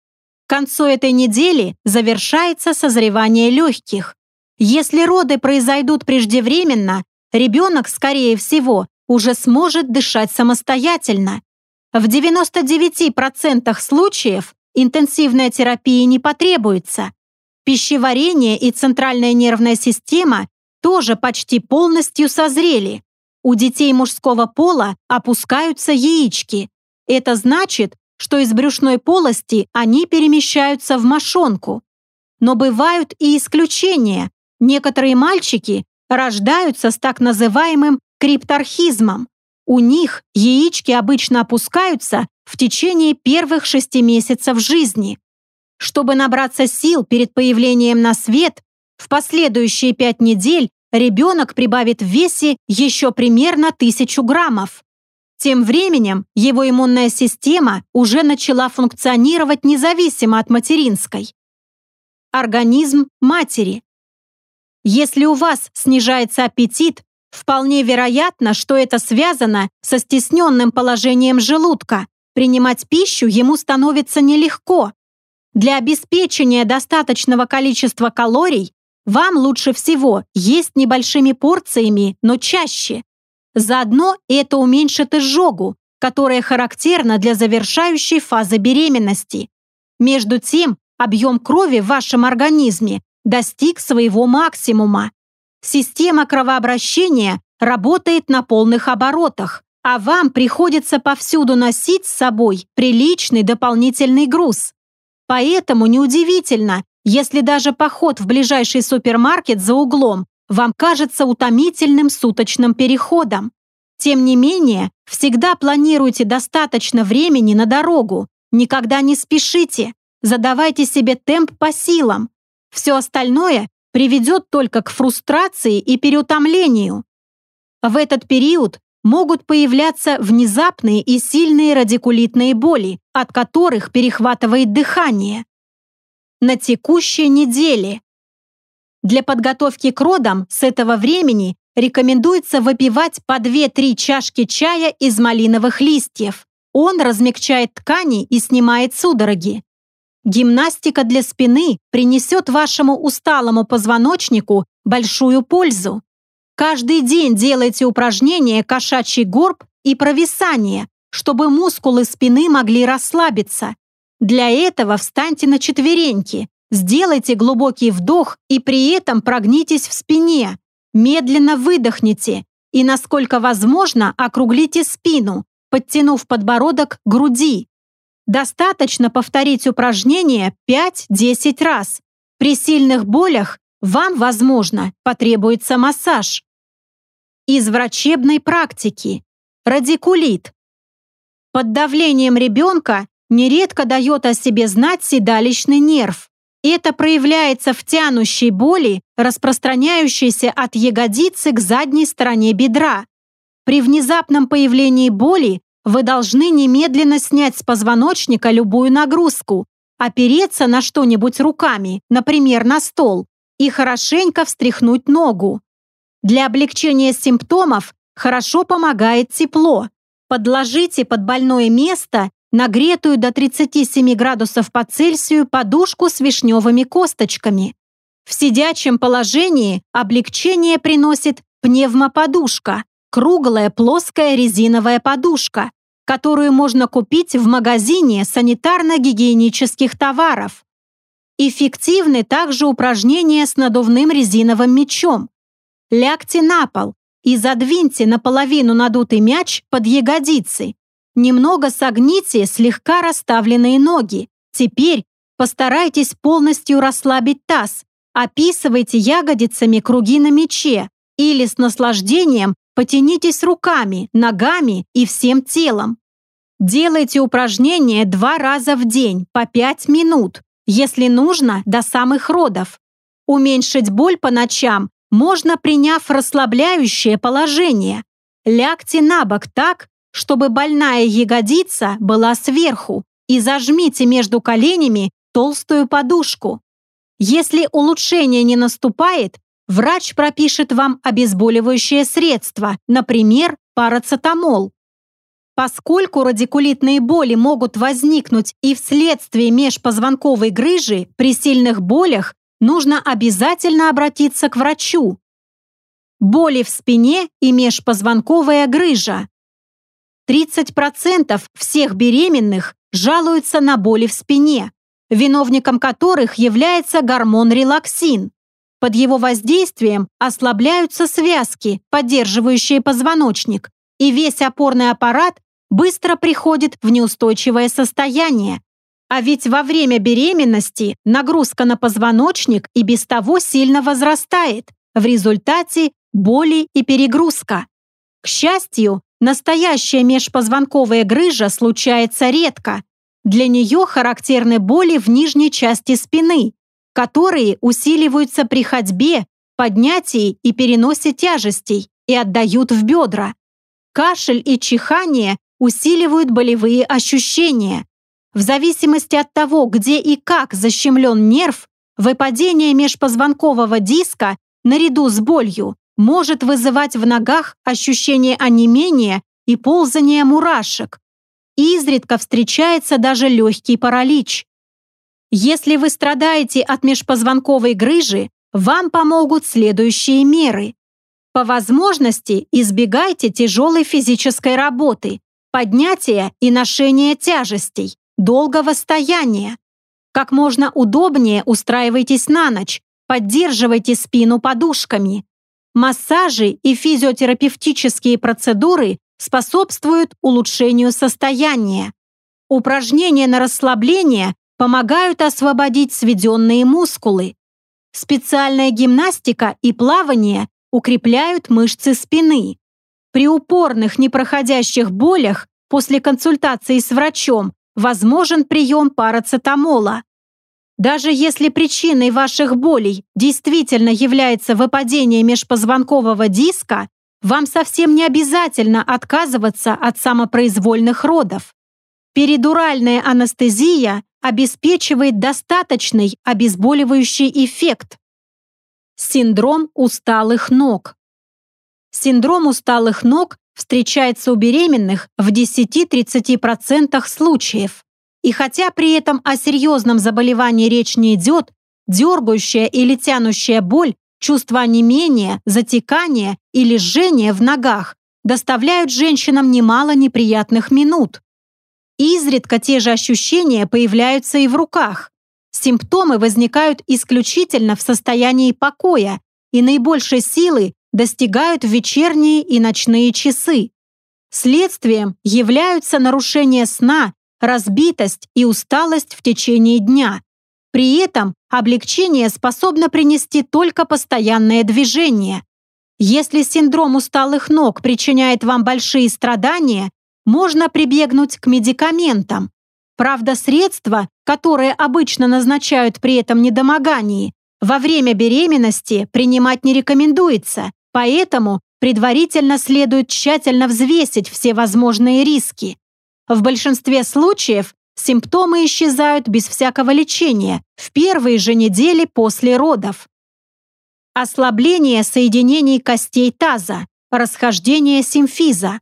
К концу этой недели завершается созревание легких. Если роды произойдут преждевременно, ребенок, скорее всего, уже сможет дышать самостоятельно. В 99% случаев интенсивная терапия не потребуется. Пищеварение и центральная нервная система тоже почти полностью созрели. У детей мужского пола опускаются яички. Это значит, что из брюшной полости они перемещаются в мошонку. Но бывают и исключения. Некоторые мальчики рождаются с так называемым крипторхизмом. У них яички обычно опускаются в течение первых шести месяцев жизни. Чтобы набраться сил перед появлением на свет, в последующие пять недель ребенок прибавит в весе еще примерно тысячу граммов. Тем временем его иммунная система уже начала функционировать независимо от материнской. Организм матери. Если у вас снижается аппетит, вполне вероятно, что это связано со стесненным положением желудка. Принимать пищу ему становится нелегко. Для обеспечения достаточного количества калорий вам лучше всего есть небольшими порциями, но чаще. Заодно это уменьшит изжогу, которая характерна для завершающей фазы беременности. Между тем, объем крови в вашем организме достиг своего максимума. Система кровообращения работает на полных оборотах, а вам приходится повсюду носить с собой приличный дополнительный груз. Поэтому неудивительно, если даже поход в ближайший супермаркет за углом вам кажется утомительным суточным переходом. Тем не менее, всегда планируйте достаточно времени на дорогу, никогда не спешите, задавайте себе темп по силам. Все остальное приведет только к фрустрации и переутомлению. В этот период могут появляться внезапные и сильные радикулитные боли, от которых перехватывает дыхание. На текущей неделе. Для подготовки к родам с этого времени рекомендуется выпивать по 2-3 чашки чая из малиновых листьев. Он размягчает ткани и снимает судороги. Гимнастика для спины принесет вашему усталому позвоночнику большую пользу. Каждый день делайте упражнения кошачий горб и провисание, чтобы мускулы спины могли расслабиться. Для этого встаньте на четвереньки, сделайте глубокий вдох и при этом прогнитесь в спине. Медленно выдохните и, насколько возможно, округлите спину, подтянув подбородок к груди. Достаточно повторить упражнение 5-10 раз. При сильных болях вам, возможно, потребуется массаж. Из врачебной практики. Радикулит. Под давлением ребенка нередко дает о себе знать седалищный нерв. Это проявляется в тянущей боли, распространяющейся от ягодицы к задней стороне бедра. При внезапном появлении боли вы должны немедленно снять с позвоночника любую нагрузку, опереться на что-нибудь руками, например, на стол, и хорошенько встряхнуть ногу. Для облегчения симптомов хорошо помогает тепло. Подложите под больное место нагретую до 37 градусов по Цельсию подушку с вишневыми косточками. В сидячем положении облегчение приносит пневмоподушка, круглая плоская резиновая подушка, которую можно купить в магазине санитарно-гигиенических товаров. Эффективны также упражнения с надувным резиновым мячом, Лягте на пол и задвиньте наполовину надутый мяч под ягодицы. Немного согните слегка расставленные ноги. Теперь постарайтесь полностью расслабить таз. Описывайте ягодицами круги на мяче или с наслаждением потянитесь руками, ногами и всем телом. Делайте упражнения два раза в день по 5 минут, если нужно, до самых родов. Уменьшить боль по ночам можно, приняв расслабляющее положение. Лягте на бок так, чтобы больная ягодица была сверху и зажмите между коленями толстую подушку. Если улучшение не наступает, врач пропишет вам обезболивающее средство, например, парацетамол. Поскольку радикулитные боли могут возникнуть и вследствие межпозвонковой грыжи, при сильных болях нужно обязательно обратиться к врачу. Боли в спине и межпозвонковая грыжа. 30% всех беременных жалуются на боли в спине, виновником которых является гормон релаксин. Под его воздействием ослабляются связки, поддерживающие позвоночник, и весь опорный аппарат быстро приходит в неустойчивое состояние, а ведь во время беременности нагрузка на позвоночник и без того сильно возрастает, в результате боли и перегрузка. К счастью, настоящая межпозвонковая грыжа случается редко. Для нее характерны боли в нижней части спины, которые усиливаются при ходьбе, поднятии и переносе тяжестей и отдают в бедра. Кашель и чихание усиливают болевые ощущения, в зависимости от того, где и как защемлен нерв, выпадение межпозвонкового диска наряду с болью может вызывать в ногах ощущение онемения и ползания мурашек. Изредка встречается даже легкий паралич. Если вы страдаете от межпозвонковой грыжи, вам помогут следующие меры. По возможности избегайте тяжелой физической работы, поднятия и ношения тяжестей, долгого стояния. Как можно удобнее устраивайтесь на ночь, поддерживайте спину подушками. Массажи и физиотерапевтические процедуры способствуют улучшению состояния. Упражнения на расслабление помогают освободить сведенные мускулы. Специальная гимнастика и плавание укрепляют мышцы спины. При упорных непроходящих болях после консультации с врачом возможен прием парацетамола. Даже если причиной ваших болей действительно является выпадение межпозвонкового диска, вам совсем не обязательно отказываться от самопроизвольных родов. Перидуральная анестезия обеспечивает достаточный обезболивающий эффект. Синдром усталых ног. Синдром усталых ног встречается у беременных в 10-30% случаев. И хотя при этом о серьезном заболевании речь не идет, дергающая или тянущая боль, чувство онемения, затекания или жжения в ногах доставляют женщинам немало неприятных минут. Изредка те же ощущения появляются и в руках. Симптомы возникают исключительно в состоянии покоя и наибольшей силы достигают в вечерние и ночные часы. Следствием являются нарушение сна разбитость и усталость в течение дня. При этом облегчение способно принести только постоянное движение. Если синдром усталых ног причиняет вам большие страдания, можно прибегнуть к медикаментам. Правда, средства, которые обычно назначают при этом недомогании, во время беременности принимать не рекомендуется, поэтому предварительно следует тщательно взвесить все возможные риски. В большинстве случаев симптомы исчезают без всякого лечения в первые же недели после родов. Ослабление соединений костей таза, расхождение симфиза.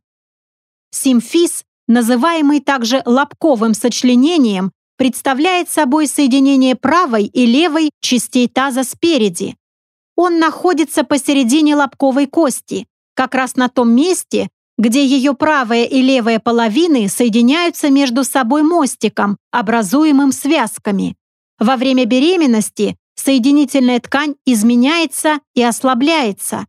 Симфиз, называемый также лобковым сочленением, представляет собой соединение правой и левой частей таза спереди. Он находится посередине лобковой кости, как раз на том месте, где ее правая и левая половины соединяются между собой мостиком, образуемым связками. Во время беременности соединительная ткань изменяется и ослабляется.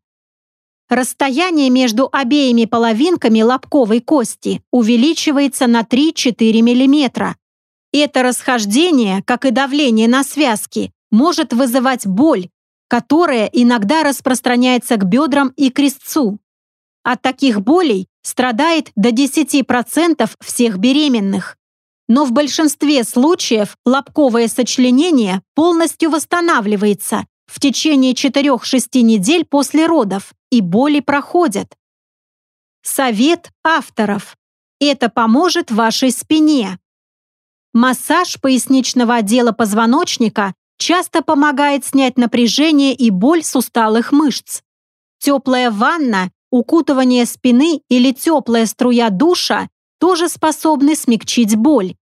Расстояние между обеими половинками лобковой кости увеличивается на 3-4 мм. Это расхождение, как и давление на связки, может вызывать боль, которая иногда распространяется к бедрам и крестцу. От таких болей страдает до 10% всех беременных. Но в большинстве случаев лобковое сочленение полностью восстанавливается в течение 4-6 недель после родов, и боли проходят. Совет авторов. Это поможет вашей спине. Массаж поясничного отдела позвоночника часто помогает снять напряжение и боль с усталых мышц. Теплая ванна укутывание спины или теплая струя душа тоже способны смягчить боль.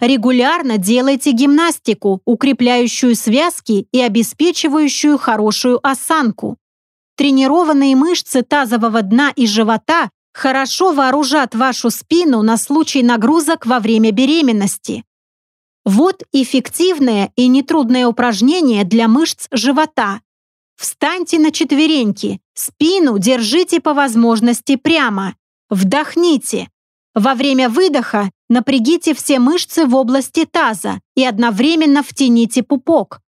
Регулярно делайте гимнастику, укрепляющую связки и обеспечивающую хорошую осанку. Тренированные мышцы тазового дна и живота хорошо вооружат вашу спину на случай нагрузок во время беременности. Вот эффективное и нетрудное упражнение для мышц живота. Встаньте на четвереньки, спину держите по возможности прямо. Вдохните. Во время выдоха напрягите все мышцы в области таза и одновременно втяните пупок.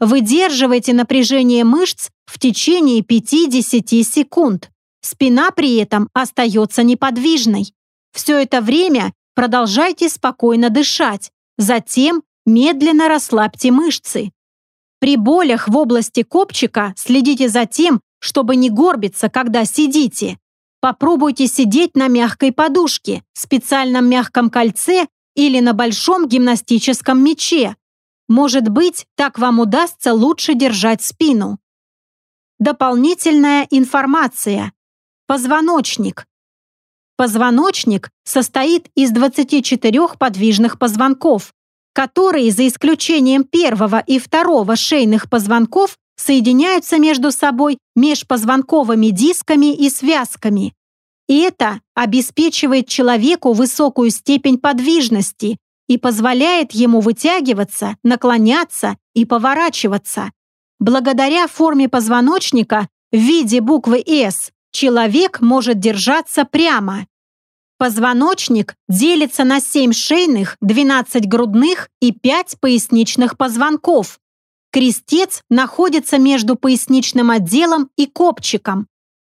Выдерживайте напряжение мышц в течение 5-10 секунд. Спина при этом остается неподвижной. Все это время продолжайте спокойно дышать. Затем медленно расслабьте мышцы. При болях в области копчика следите за тем, чтобы не горбиться, когда сидите. Попробуйте сидеть на мягкой подушке, специальном мягком кольце или на большом гимнастическом мяче. Может быть, так вам удастся лучше держать спину. Дополнительная информация. Позвоночник. Позвоночник состоит из 24 подвижных позвонков, которые, за исключением первого и второго шейных позвонков, соединяются между собой межпозвонковыми дисками и связками. И это обеспечивает человеку высокую степень подвижности и позволяет ему вытягиваться, наклоняться и поворачиваться. Благодаря форме позвоночника в виде буквы «С» человек может держаться прямо. Позвоночник делится на 7 шейных, 12 грудных и 5 поясничных позвонков. Крестец находится между поясничным отделом и копчиком.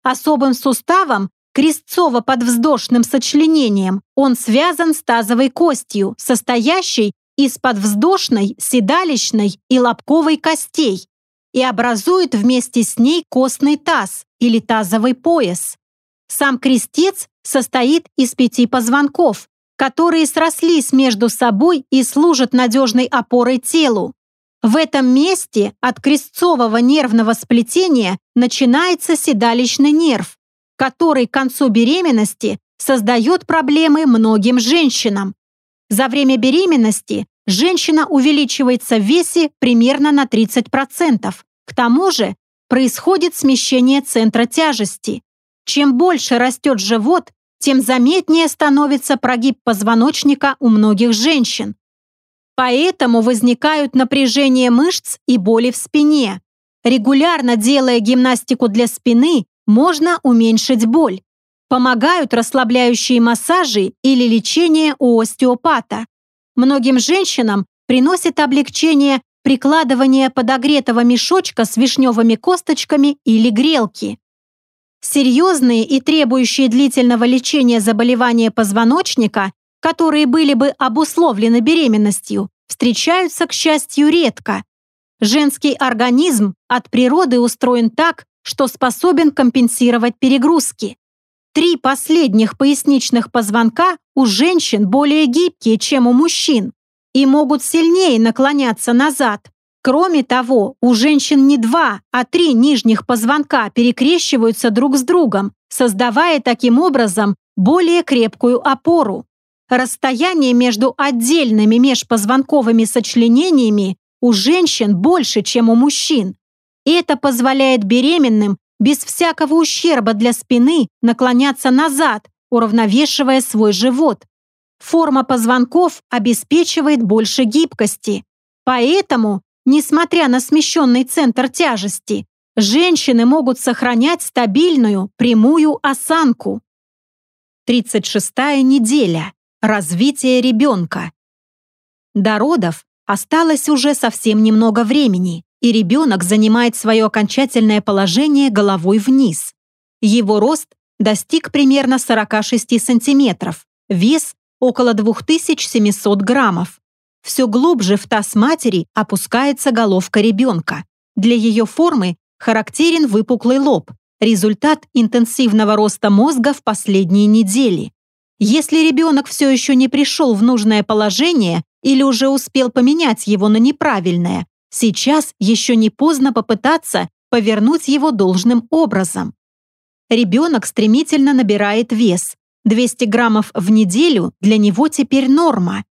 Особым суставом, крестцово-подвздошным сочленением, он связан с тазовой костью, состоящей из подвздошной, седалищной и лобковой костей и образует вместе с ней костный таз или тазовый пояс. Сам крестец состоит из пяти позвонков, которые срослись между собой и служат надежной опорой телу. В этом месте от крестцового нервного сплетения начинается седалищный нерв, который к концу беременности создает проблемы многим женщинам. За время беременности женщина увеличивается в весе примерно на 30%. К тому же происходит смещение центра тяжести. Чем больше растет живот, тем заметнее становится прогиб позвоночника у многих женщин. Поэтому возникают напряжение мышц и боли в спине. Регулярно делая гимнастику для спины, можно уменьшить боль. Помогают расслабляющие массажи или лечение у остеопата. Многим женщинам приносит облегчение прикладывание подогретого мешочка с вишневыми косточками или грелки. Серьезные и требующие длительного лечения заболевания позвоночника, которые были бы обусловлены беременностью, встречаются, к счастью, редко. Женский организм от природы устроен так, что способен компенсировать перегрузки. Три последних поясничных позвонка у женщин более гибкие, чем у мужчин, и могут сильнее наклоняться назад. Кроме того, у женщин не два, а три нижних позвонка перекрещиваются друг с другом, создавая таким образом более крепкую опору. Расстояние между отдельными межпозвонковыми сочленениями у женщин больше, чем у мужчин. И это позволяет беременным без всякого ущерба для спины наклоняться назад, уравновешивая свой живот. Форма позвонков обеспечивает больше гибкости. Поэтому, несмотря на смещенный центр тяжести, женщины могут сохранять стабильную прямую осанку. 36-я неделя. Развитие ребенка. До родов осталось уже совсем немного времени, и ребенок занимает свое окончательное положение головой вниз. Его рост достиг примерно 46 сантиметров, вес около 2700 граммов. Все глубже в таз матери опускается головка ребенка. Для ее формы характерен выпуклый лоб, результат интенсивного роста мозга в последние недели. Если ребенок все еще не пришел в нужное положение или уже успел поменять его на неправильное, сейчас еще не поздно попытаться повернуть его должным образом. Ребенок стремительно набирает вес, 200 граммов в неделю для него теперь норма.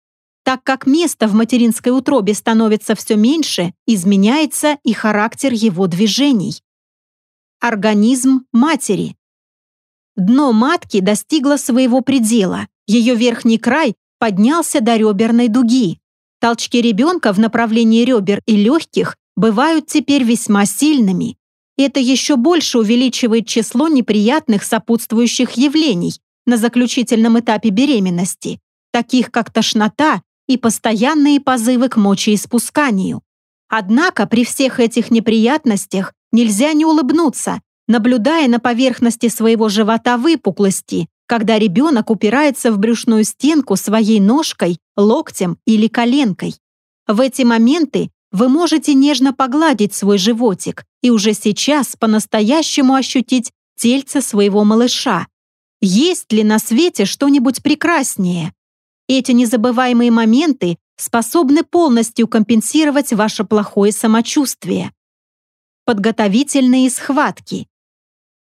Так как место в материнской утробе становится все меньше, изменяется и характер его движений. Организм матери. Дно матки достигло своего предела, ее верхний край поднялся до реберной дуги. Толчки ребенка в направлении ребер и легких бывают теперь весьма сильными. Это еще больше увеличивает число неприятных сопутствующих явлений, на заключительном этапе беременности, таких как тошнота и постоянные позывы к мочеиспусканию. Однако при всех этих неприятностях нельзя не улыбнуться, наблюдая на поверхности своего живота выпуклости, когда ребенок упирается в брюшную стенку своей ножкой, локтем или коленкой. В эти моменты вы можете нежно погладить свой животик и уже сейчас по-настоящему ощутить тельце своего малыша, есть ли на свете что-нибудь прекраснее? Эти незабываемые моменты способны полностью компенсировать ваше плохое самочувствие. Подготовительные схватки.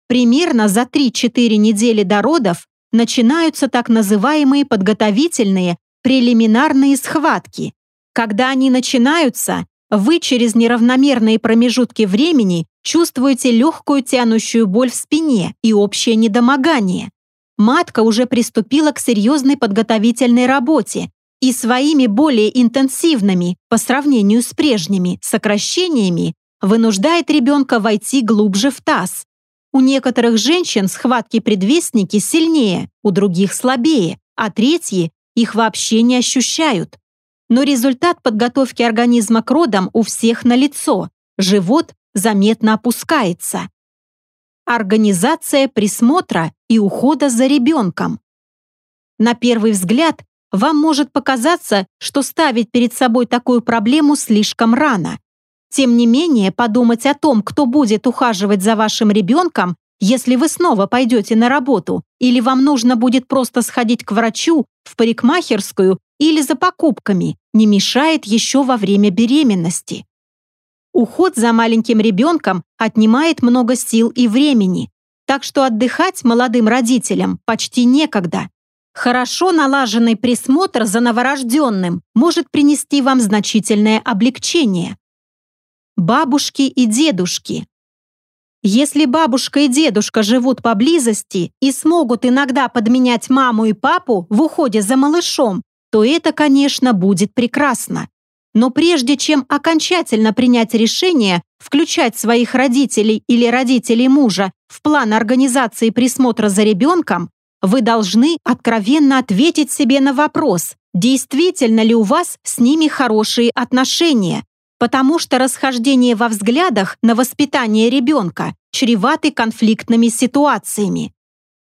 Примерно за 3-4 недели до родов начинаются так называемые подготовительные прелиминарные схватки. Когда они начинаются, вы через неравномерные промежутки времени чувствуете легкую тянущую боль в спине и общее недомогание матка уже приступила к серьезной подготовительной работе и своими более интенсивными, по сравнению с прежними, сокращениями вынуждает ребенка войти глубже в таз. У некоторых женщин схватки-предвестники сильнее, у других слабее, а третьи их вообще не ощущают. Но результат подготовки организма к родам у всех налицо. Живот заметно опускается. Организация присмотра и ухода за ребенком. На первый взгляд вам может показаться, что ставить перед собой такую проблему слишком рано. Тем не менее, подумать о том, кто будет ухаживать за вашим ребенком, если вы снова пойдете на работу, или вам нужно будет просто сходить к врачу, в парикмахерскую или за покупками, не мешает еще во время беременности. Уход за маленьким ребенком отнимает много сил и времени, так что отдыхать молодым родителям почти некогда. Хорошо налаженный присмотр за новорожденным может принести вам значительное облегчение. Бабушки и дедушки. Если бабушка и дедушка живут поблизости и смогут иногда подменять маму и папу в уходе за малышом, то это, конечно, будет прекрасно. Но прежде чем окончательно принять решение включать своих родителей или родителей мужа в план организации присмотра за ребенком, вы должны откровенно ответить себе на вопрос, действительно ли у вас с ними хорошие отношения, потому что расхождение во взглядах на воспитание ребенка чреваты конфликтными ситуациями.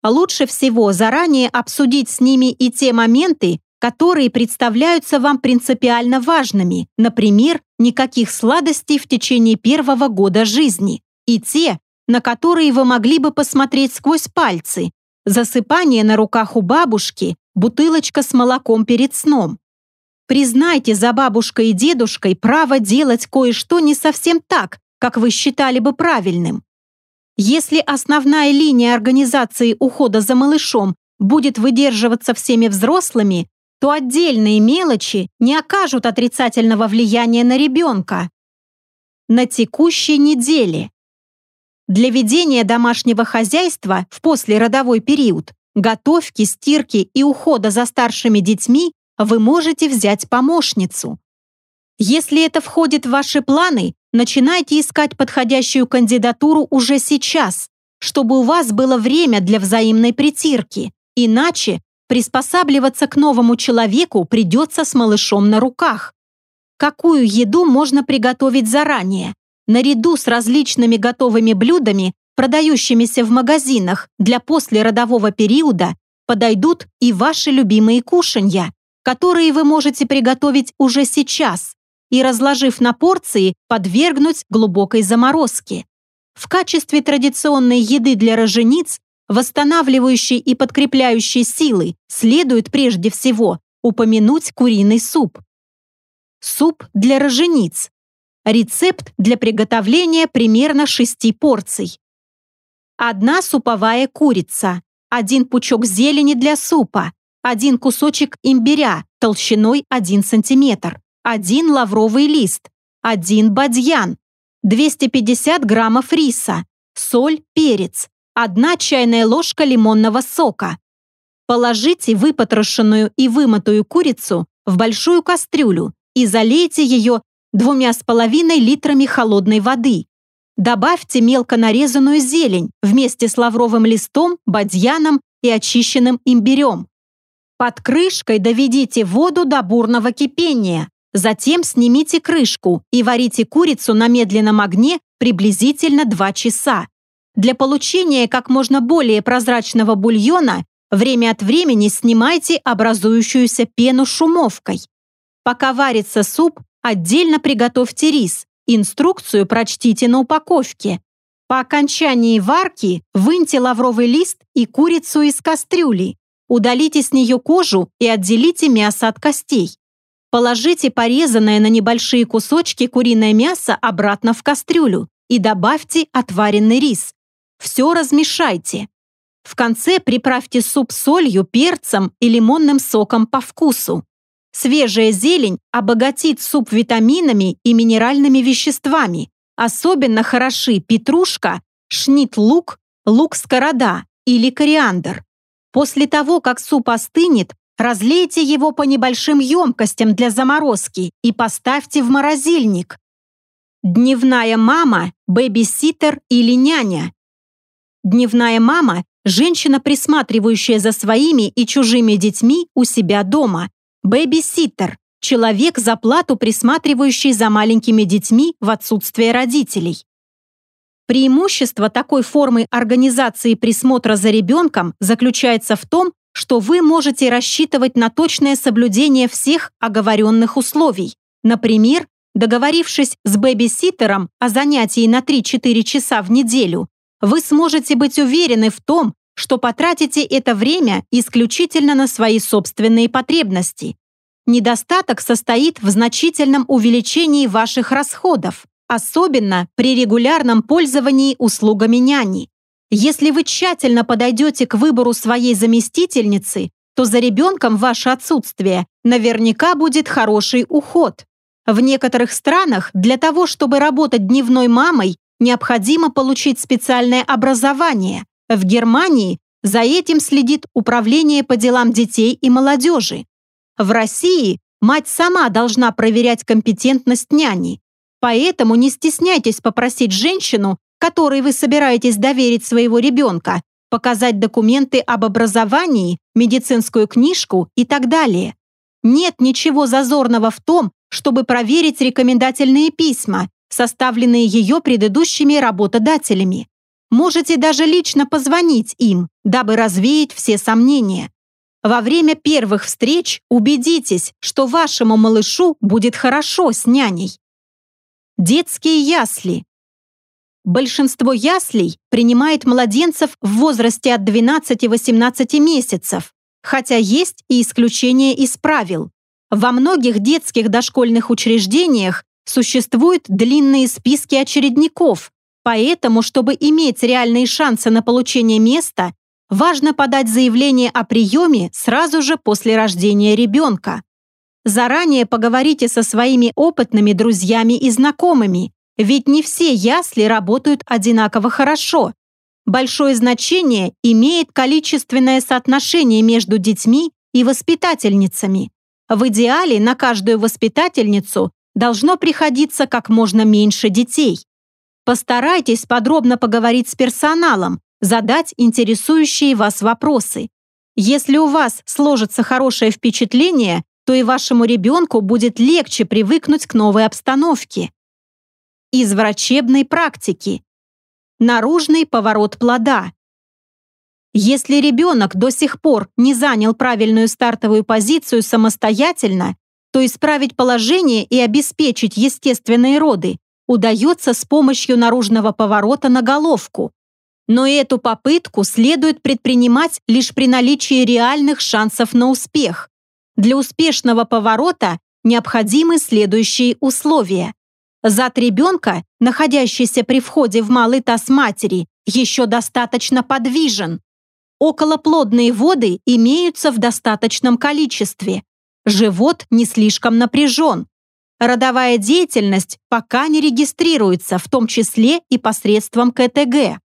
Лучше всего заранее обсудить с ними и те моменты, которые представляются вам принципиально важными, например, никаких сладостей в течение первого года жизни, и те, на которые вы могли бы посмотреть сквозь пальцы, засыпание на руках у бабушки, бутылочка с молоком перед сном. Признайте за бабушкой и дедушкой право делать кое-что не совсем так, как вы считали бы правильным. Если основная линия организации ухода за малышом будет выдерживаться всеми взрослыми, то отдельные мелочи не окажут отрицательного влияния на ребенка. На текущей неделе. Для ведения домашнего хозяйства в послеродовой период, готовки, стирки и ухода за старшими детьми вы можете взять помощницу. Если это входит в ваши планы, начинайте искать подходящую кандидатуру уже сейчас, чтобы у вас было время для взаимной притирки. Иначе приспосабливаться к новому человеку придется с малышом на руках. Какую еду можно приготовить заранее? Наряду с различными готовыми блюдами, продающимися в магазинах для послеродового периода, подойдут и ваши любимые кушанья, которые вы можете приготовить уже сейчас и, разложив на порции, подвергнуть глубокой заморозке. В качестве традиционной еды для рожениц восстанавливающей и подкрепляющей силы, следует прежде всего упомянуть куриный суп. Суп для рожениц. Рецепт для приготовления примерно 6 порций. Одна суповая курица, один пучок зелени для супа, один кусочек имбиря толщиной 1 см, один лавровый лист, один бадьян, 250 граммов риса, соль, перец, Одна чайная ложка лимонного сока. Положите выпотрошенную и вымытую курицу в большую кастрюлю и залейте ее двумя с половиной литрами холодной воды. Добавьте мелко нарезанную зелень вместе с лавровым листом, бадьяном и очищенным имбирем. Под крышкой доведите воду до бурного кипения. Затем снимите крышку и варите курицу на медленном огне приблизительно 2 часа. Для получения как можно более прозрачного бульона время от времени снимайте образующуюся пену шумовкой. Пока варится суп, отдельно приготовьте рис. Инструкцию прочтите на упаковке. По окончании варки выньте лавровый лист и курицу из кастрюли. Удалите с нее кожу и отделите мясо от костей. Положите порезанное на небольшие кусочки куриное мясо обратно в кастрюлю и добавьте отваренный рис. Все размешайте. В конце приправьте суп солью, перцем и лимонным соком по вкусу. Свежая зелень обогатит суп витаминами и минеральными веществами. Особенно хороши петрушка, шнит-лук, лук-скорода или кориандр. После того, как суп остынет, разлейте его по небольшим емкостям для заморозки и поставьте в морозильник. Дневная мама, бэби-ситер или няня Дневная мама – женщина, присматривающая за своими и чужими детьми у себя дома. Бэби-ситтер – человек за плату, присматривающий за маленькими детьми в отсутствие родителей. Преимущество такой формы организации присмотра за ребенком заключается в том, что вы можете рассчитывать на точное соблюдение всех оговоренных условий. Например, договорившись с бэби-ситтером о занятии на 3-4 часа в неделю, вы сможете быть уверены в том, что потратите это время исключительно на свои собственные потребности. Недостаток состоит в значительном увеличении ваших расходов, особенно при регулярном пользовании услугами няни. Если вы тщательно подойдете к выбору своей заместительницы, то за ребенком в ваше отсутствие наверняка будет хороший уход. В некоторых странах для того, чтобы работать дневной мамой, необходимо получить специальное образование. В Германии за этим следит Управление по делам детей и молодежи. В России мать сама должна проверять компетентность няни. Поэтому не стесняйтесь попросить женщину, которой вы собираетесь доверить своего ребенка, показать документы об образовании, медицинскую книжку и так далее. Нет ничего зазорного в том, чтобы проверить рекомендательные письма составленные ее предыдущими работодателями. Можете даже лично позвонить им, дабы развеять все сомнения. Во время первых встреч убедитесь, что вашему малышу будет хорошо с няней. Детские ясли. Большинство яслей принимает младенцев в возрасте от 12-18 месяцев, хотя есть и исключения из правил. Во многих детских дошкольных учреждениях Существуют длинные списки очередников, поэтому, чтобы иметь реальные шансы на получение места, важно подать заявление о приеме сразу же после рождения ребенка. Заранее поговорите со своими опытными друзьями и знакомыми, ведь не все ясли работают одинаково хорошо. Большое значение имеет количественное соотношение между детьми и воспитательницами. В идеале на каждую воспитательницу должно приходиться как можно меньше детей. Постарайтесь подробно поговорить с персоналом, задать интересующие вас вопросы. Если у вас сложится хорошее впечатление, то и вашему ребенку будет легче привыкнуть к новой обстановке. Из врачебной практики. Наружный поворот плода. Если ребенок до сих пор не занял правильную стартовую позицию самостоятельно, то исправить положение и обеспечить естественные роды удается с помощью наружного поворота на головку. Но эту попытку следует предпринимать лишь при наличии реальных шансов на успех. Для успешного поворота необходимы следующие условия. Зад ребенка, находящийся при входе в малый таз матери, еще достаточно подвижен. Околоплодные воды имеются в достаточном количестве. Живот не слишком напряжен. Родовая деятельность пока не регистрируется, в том числе и посредством КТГ.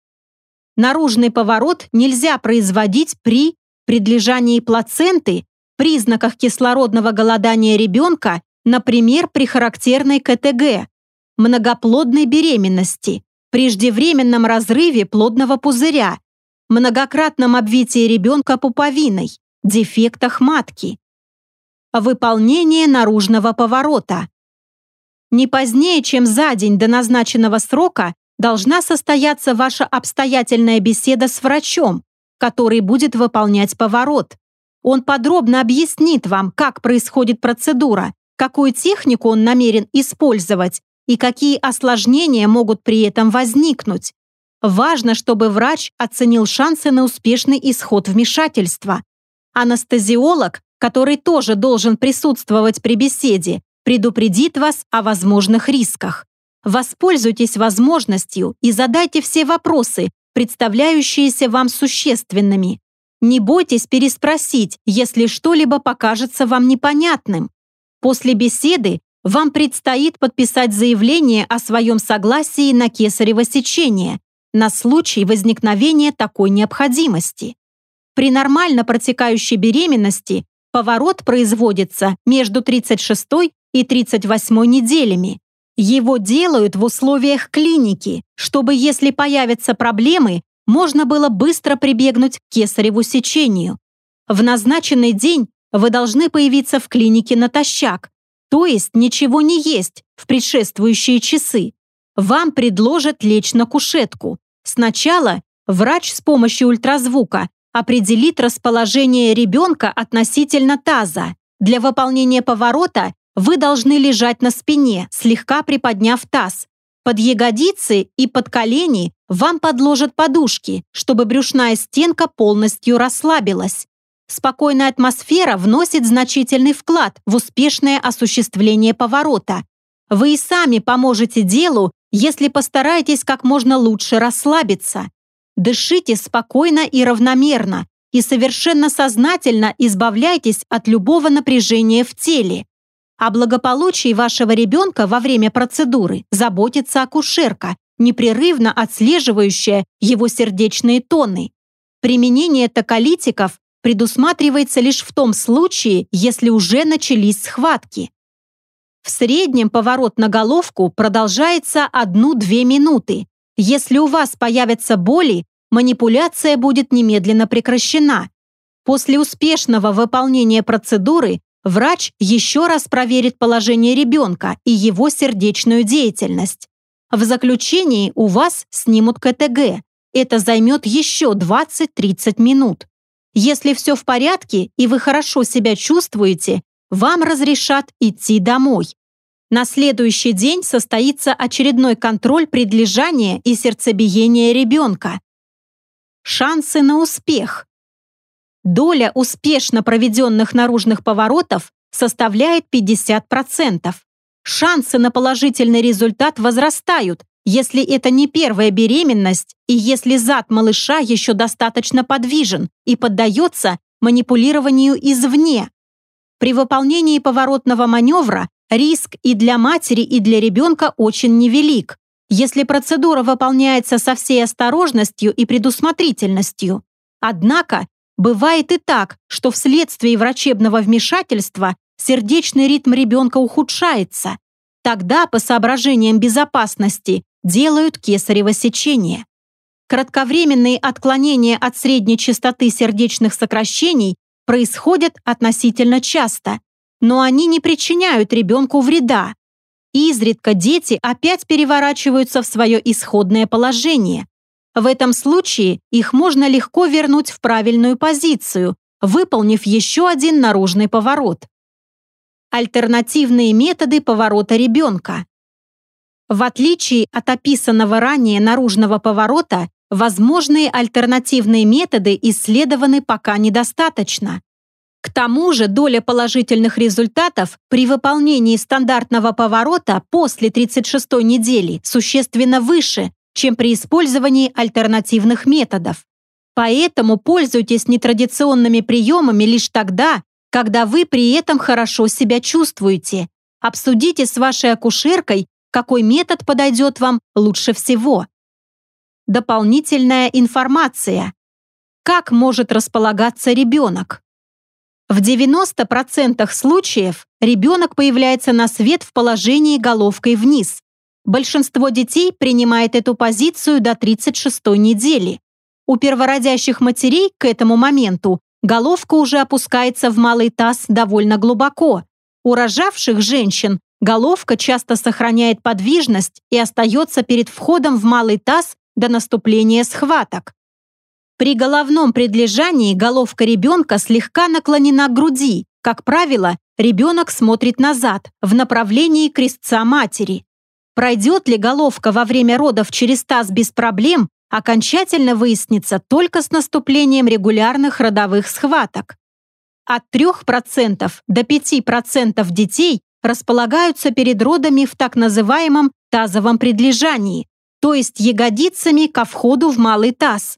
Наружный поворот нельзя производить при предлежании плаценты, признаках кислородного голодания ребенка, например, при характерной КТГ, многоплодной беременности, преждевременном разрыве плодного пузыря, многократном обвитии ребенка пуповиной, дефектах матки. Выполнение наружного поворота. Не позднее, чем за день до назначенного срока, должна состояться ваша обстоятельная беседа с врачом, который будет выполнять поворот. Он подробно объяснит вам, как происходит процедура, какую технику он намерен использовать и какие осложнения могут при этом возникнуть. Важно, чтобы врач оценил шансы на успешный исход вмешательства. Анестезиолог который тоже должен присутствовать при беседе, предупредит вас о возможных рисках. Воспользуйтесь возможностью и задайте все вопросы, представляющиеся вам существенными. Не бойтесь переспросить, если что-либо покажется вам непонятным. После беседы вам предстоит подписать заявление о своем согласии на кесарево сечение на случай возникновения такой необходимости. При нормально протекающей беременности Поворот производится между 36 и 38 неделями. Его делают в условиях клиники, чтобы, если появятся проблемы, можно было быстро прибегнуть к кесареву сечению. В назначенный день вы должны появиться в клинике натощак, то есть ничего не есть в предшествующие часы. Вам предложат лечь на кушетку. Сначала врач с помощью ультразвука определит расположение ребенка относительно таза. Для выполнения поворота вы должны лежать на спине, слегка приподняв таз. Под ягодицы и под колени вам подложат подушки, чтобы брюшная стенка полностью расслабилась. Спокойная атмосфера вносит значительный вклад в успешное осуществление поворота. Вы и сами поможете делу, если постараетесь как можно лучше расслабиться. Дышите спокойно и равномерно и совершенно сознательно избавляйтесь от любого напряжения в теле. О благополучии вашего ребенка во время процедуры заботится акушерка, непрерывно отслеживающая его сердечные тоны. Применение токолитиков предусматривается лишь в том случае, если уже начались схватки. В среднем поворот на головку продолжается 1-2 минуты. Если у вас появятся боли, манипуляция будет немедленно прекращена. После успешного выполнения процедуры врач еще раз проверит положение ребенка и его сердечную деятельность. В заключении у вас снимут КТГ. Это займет еще 20-30 минут. Если все в порядке и вы хорошо себя чувствуете, вам разрешат идти домой. На следующий день состоится очередной контроль предлежания и сердцебиения ребенка. Шансы на успех. Доля успешно проведенных наружных поворотов составляет 50%. Шансы на положительный результат возрастают, если это не первая беременность и если зад малыша еще достаточно подвижен и поддается манипулированию извне. При выполнении поворотного маневра риск и для матери, и для ребенка очень невелик, если процедура выполняется со всей осторожностью и предусмотрительностью. Однако, бывает и так, что вследствие врачебного вмешательства сердечный ритм ребенка ухудшается. Тогда, по соображениям безопасности, делают кесарево сечение. Кратковременные отклонения от средней частоты сердечных сокращений происходят относительно часто, но они не причиняют ребенку вреда, изредка дети опять переворачиваются в свое исходное положение. В этом случае их можно легко вернуть в правильную позицию, выполнив еще один наружный поворот. Альтернативные методы поворота ребенка. В отличие от описанного ранее наружного поворота, возможные альтернативные методы исследованы пока недостаточно. К тому же доля положительных результатов при выполнении стандартного поворота после 36-й недели существенно выше, чем при использовании альтернативных методов. Поэтому пользуйтесь нетрадиционными приемами лишь тогда, когда вы при этом хорошо себя чувствуете. Обсудите с вашей акушеркой, какой метод подойдет вам лучше всего. Дополнительная информация. Как может располагаться ребенок? В 90% случаев ребенок появляется на свет в положении головкой вниз. Большинство детей принимает эту позицию до 36-й недели. У первородящих матерей к этому моменту головка уже опускается в малый таз довольно глубоко. У рожавших женщин головка часто сохраняет подвижность и остается перед входом в малый таз до наступления схваток. При головном предлежании головка ребенка слегка наклонена к груди. Как правило, ребенок смотрит назад, в направлении крестца матери. Пройдет ли головка во время родов через таз без проблем, окончательно выяснится только с наступлением регулярных родовых схваток. От 3% до 5% детей располагаются перед родами в так называемом тазовом предлежании, то есть ягодицами ко входу в малый таз.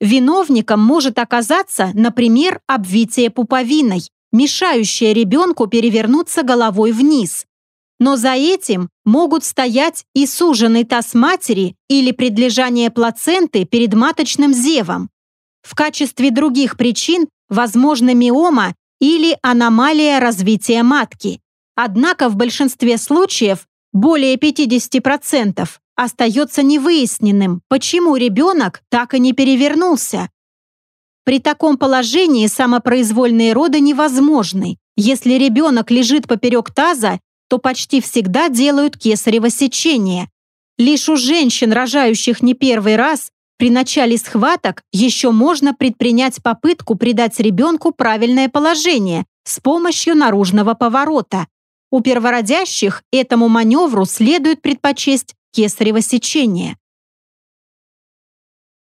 Виновником может оказаться, например, обвитие пуповиной, мешающее ребенку перевернуться головой вниз. Но за этим могут стоять и суженный таз матери или предлежание плаценты перед маточным зевом. В качестве других причин возможны миома или аномалия развития матки. Однако в большинстве случаев, более 50%, остается невыясненным, почему ребенок так и не перевернулся. При таком положении самопроизвольные роды невозможны. Если ребенок лежит поперек таза, то почти всегда делают кесарево сечение. Лишь у женщин, рожающих не первый раз, при начале схваток еще можно предпринять попытку придать ребенку правильное положение с помощью наружного поворота. У первородящих этому маневру следует предпочесть кесарево сечение.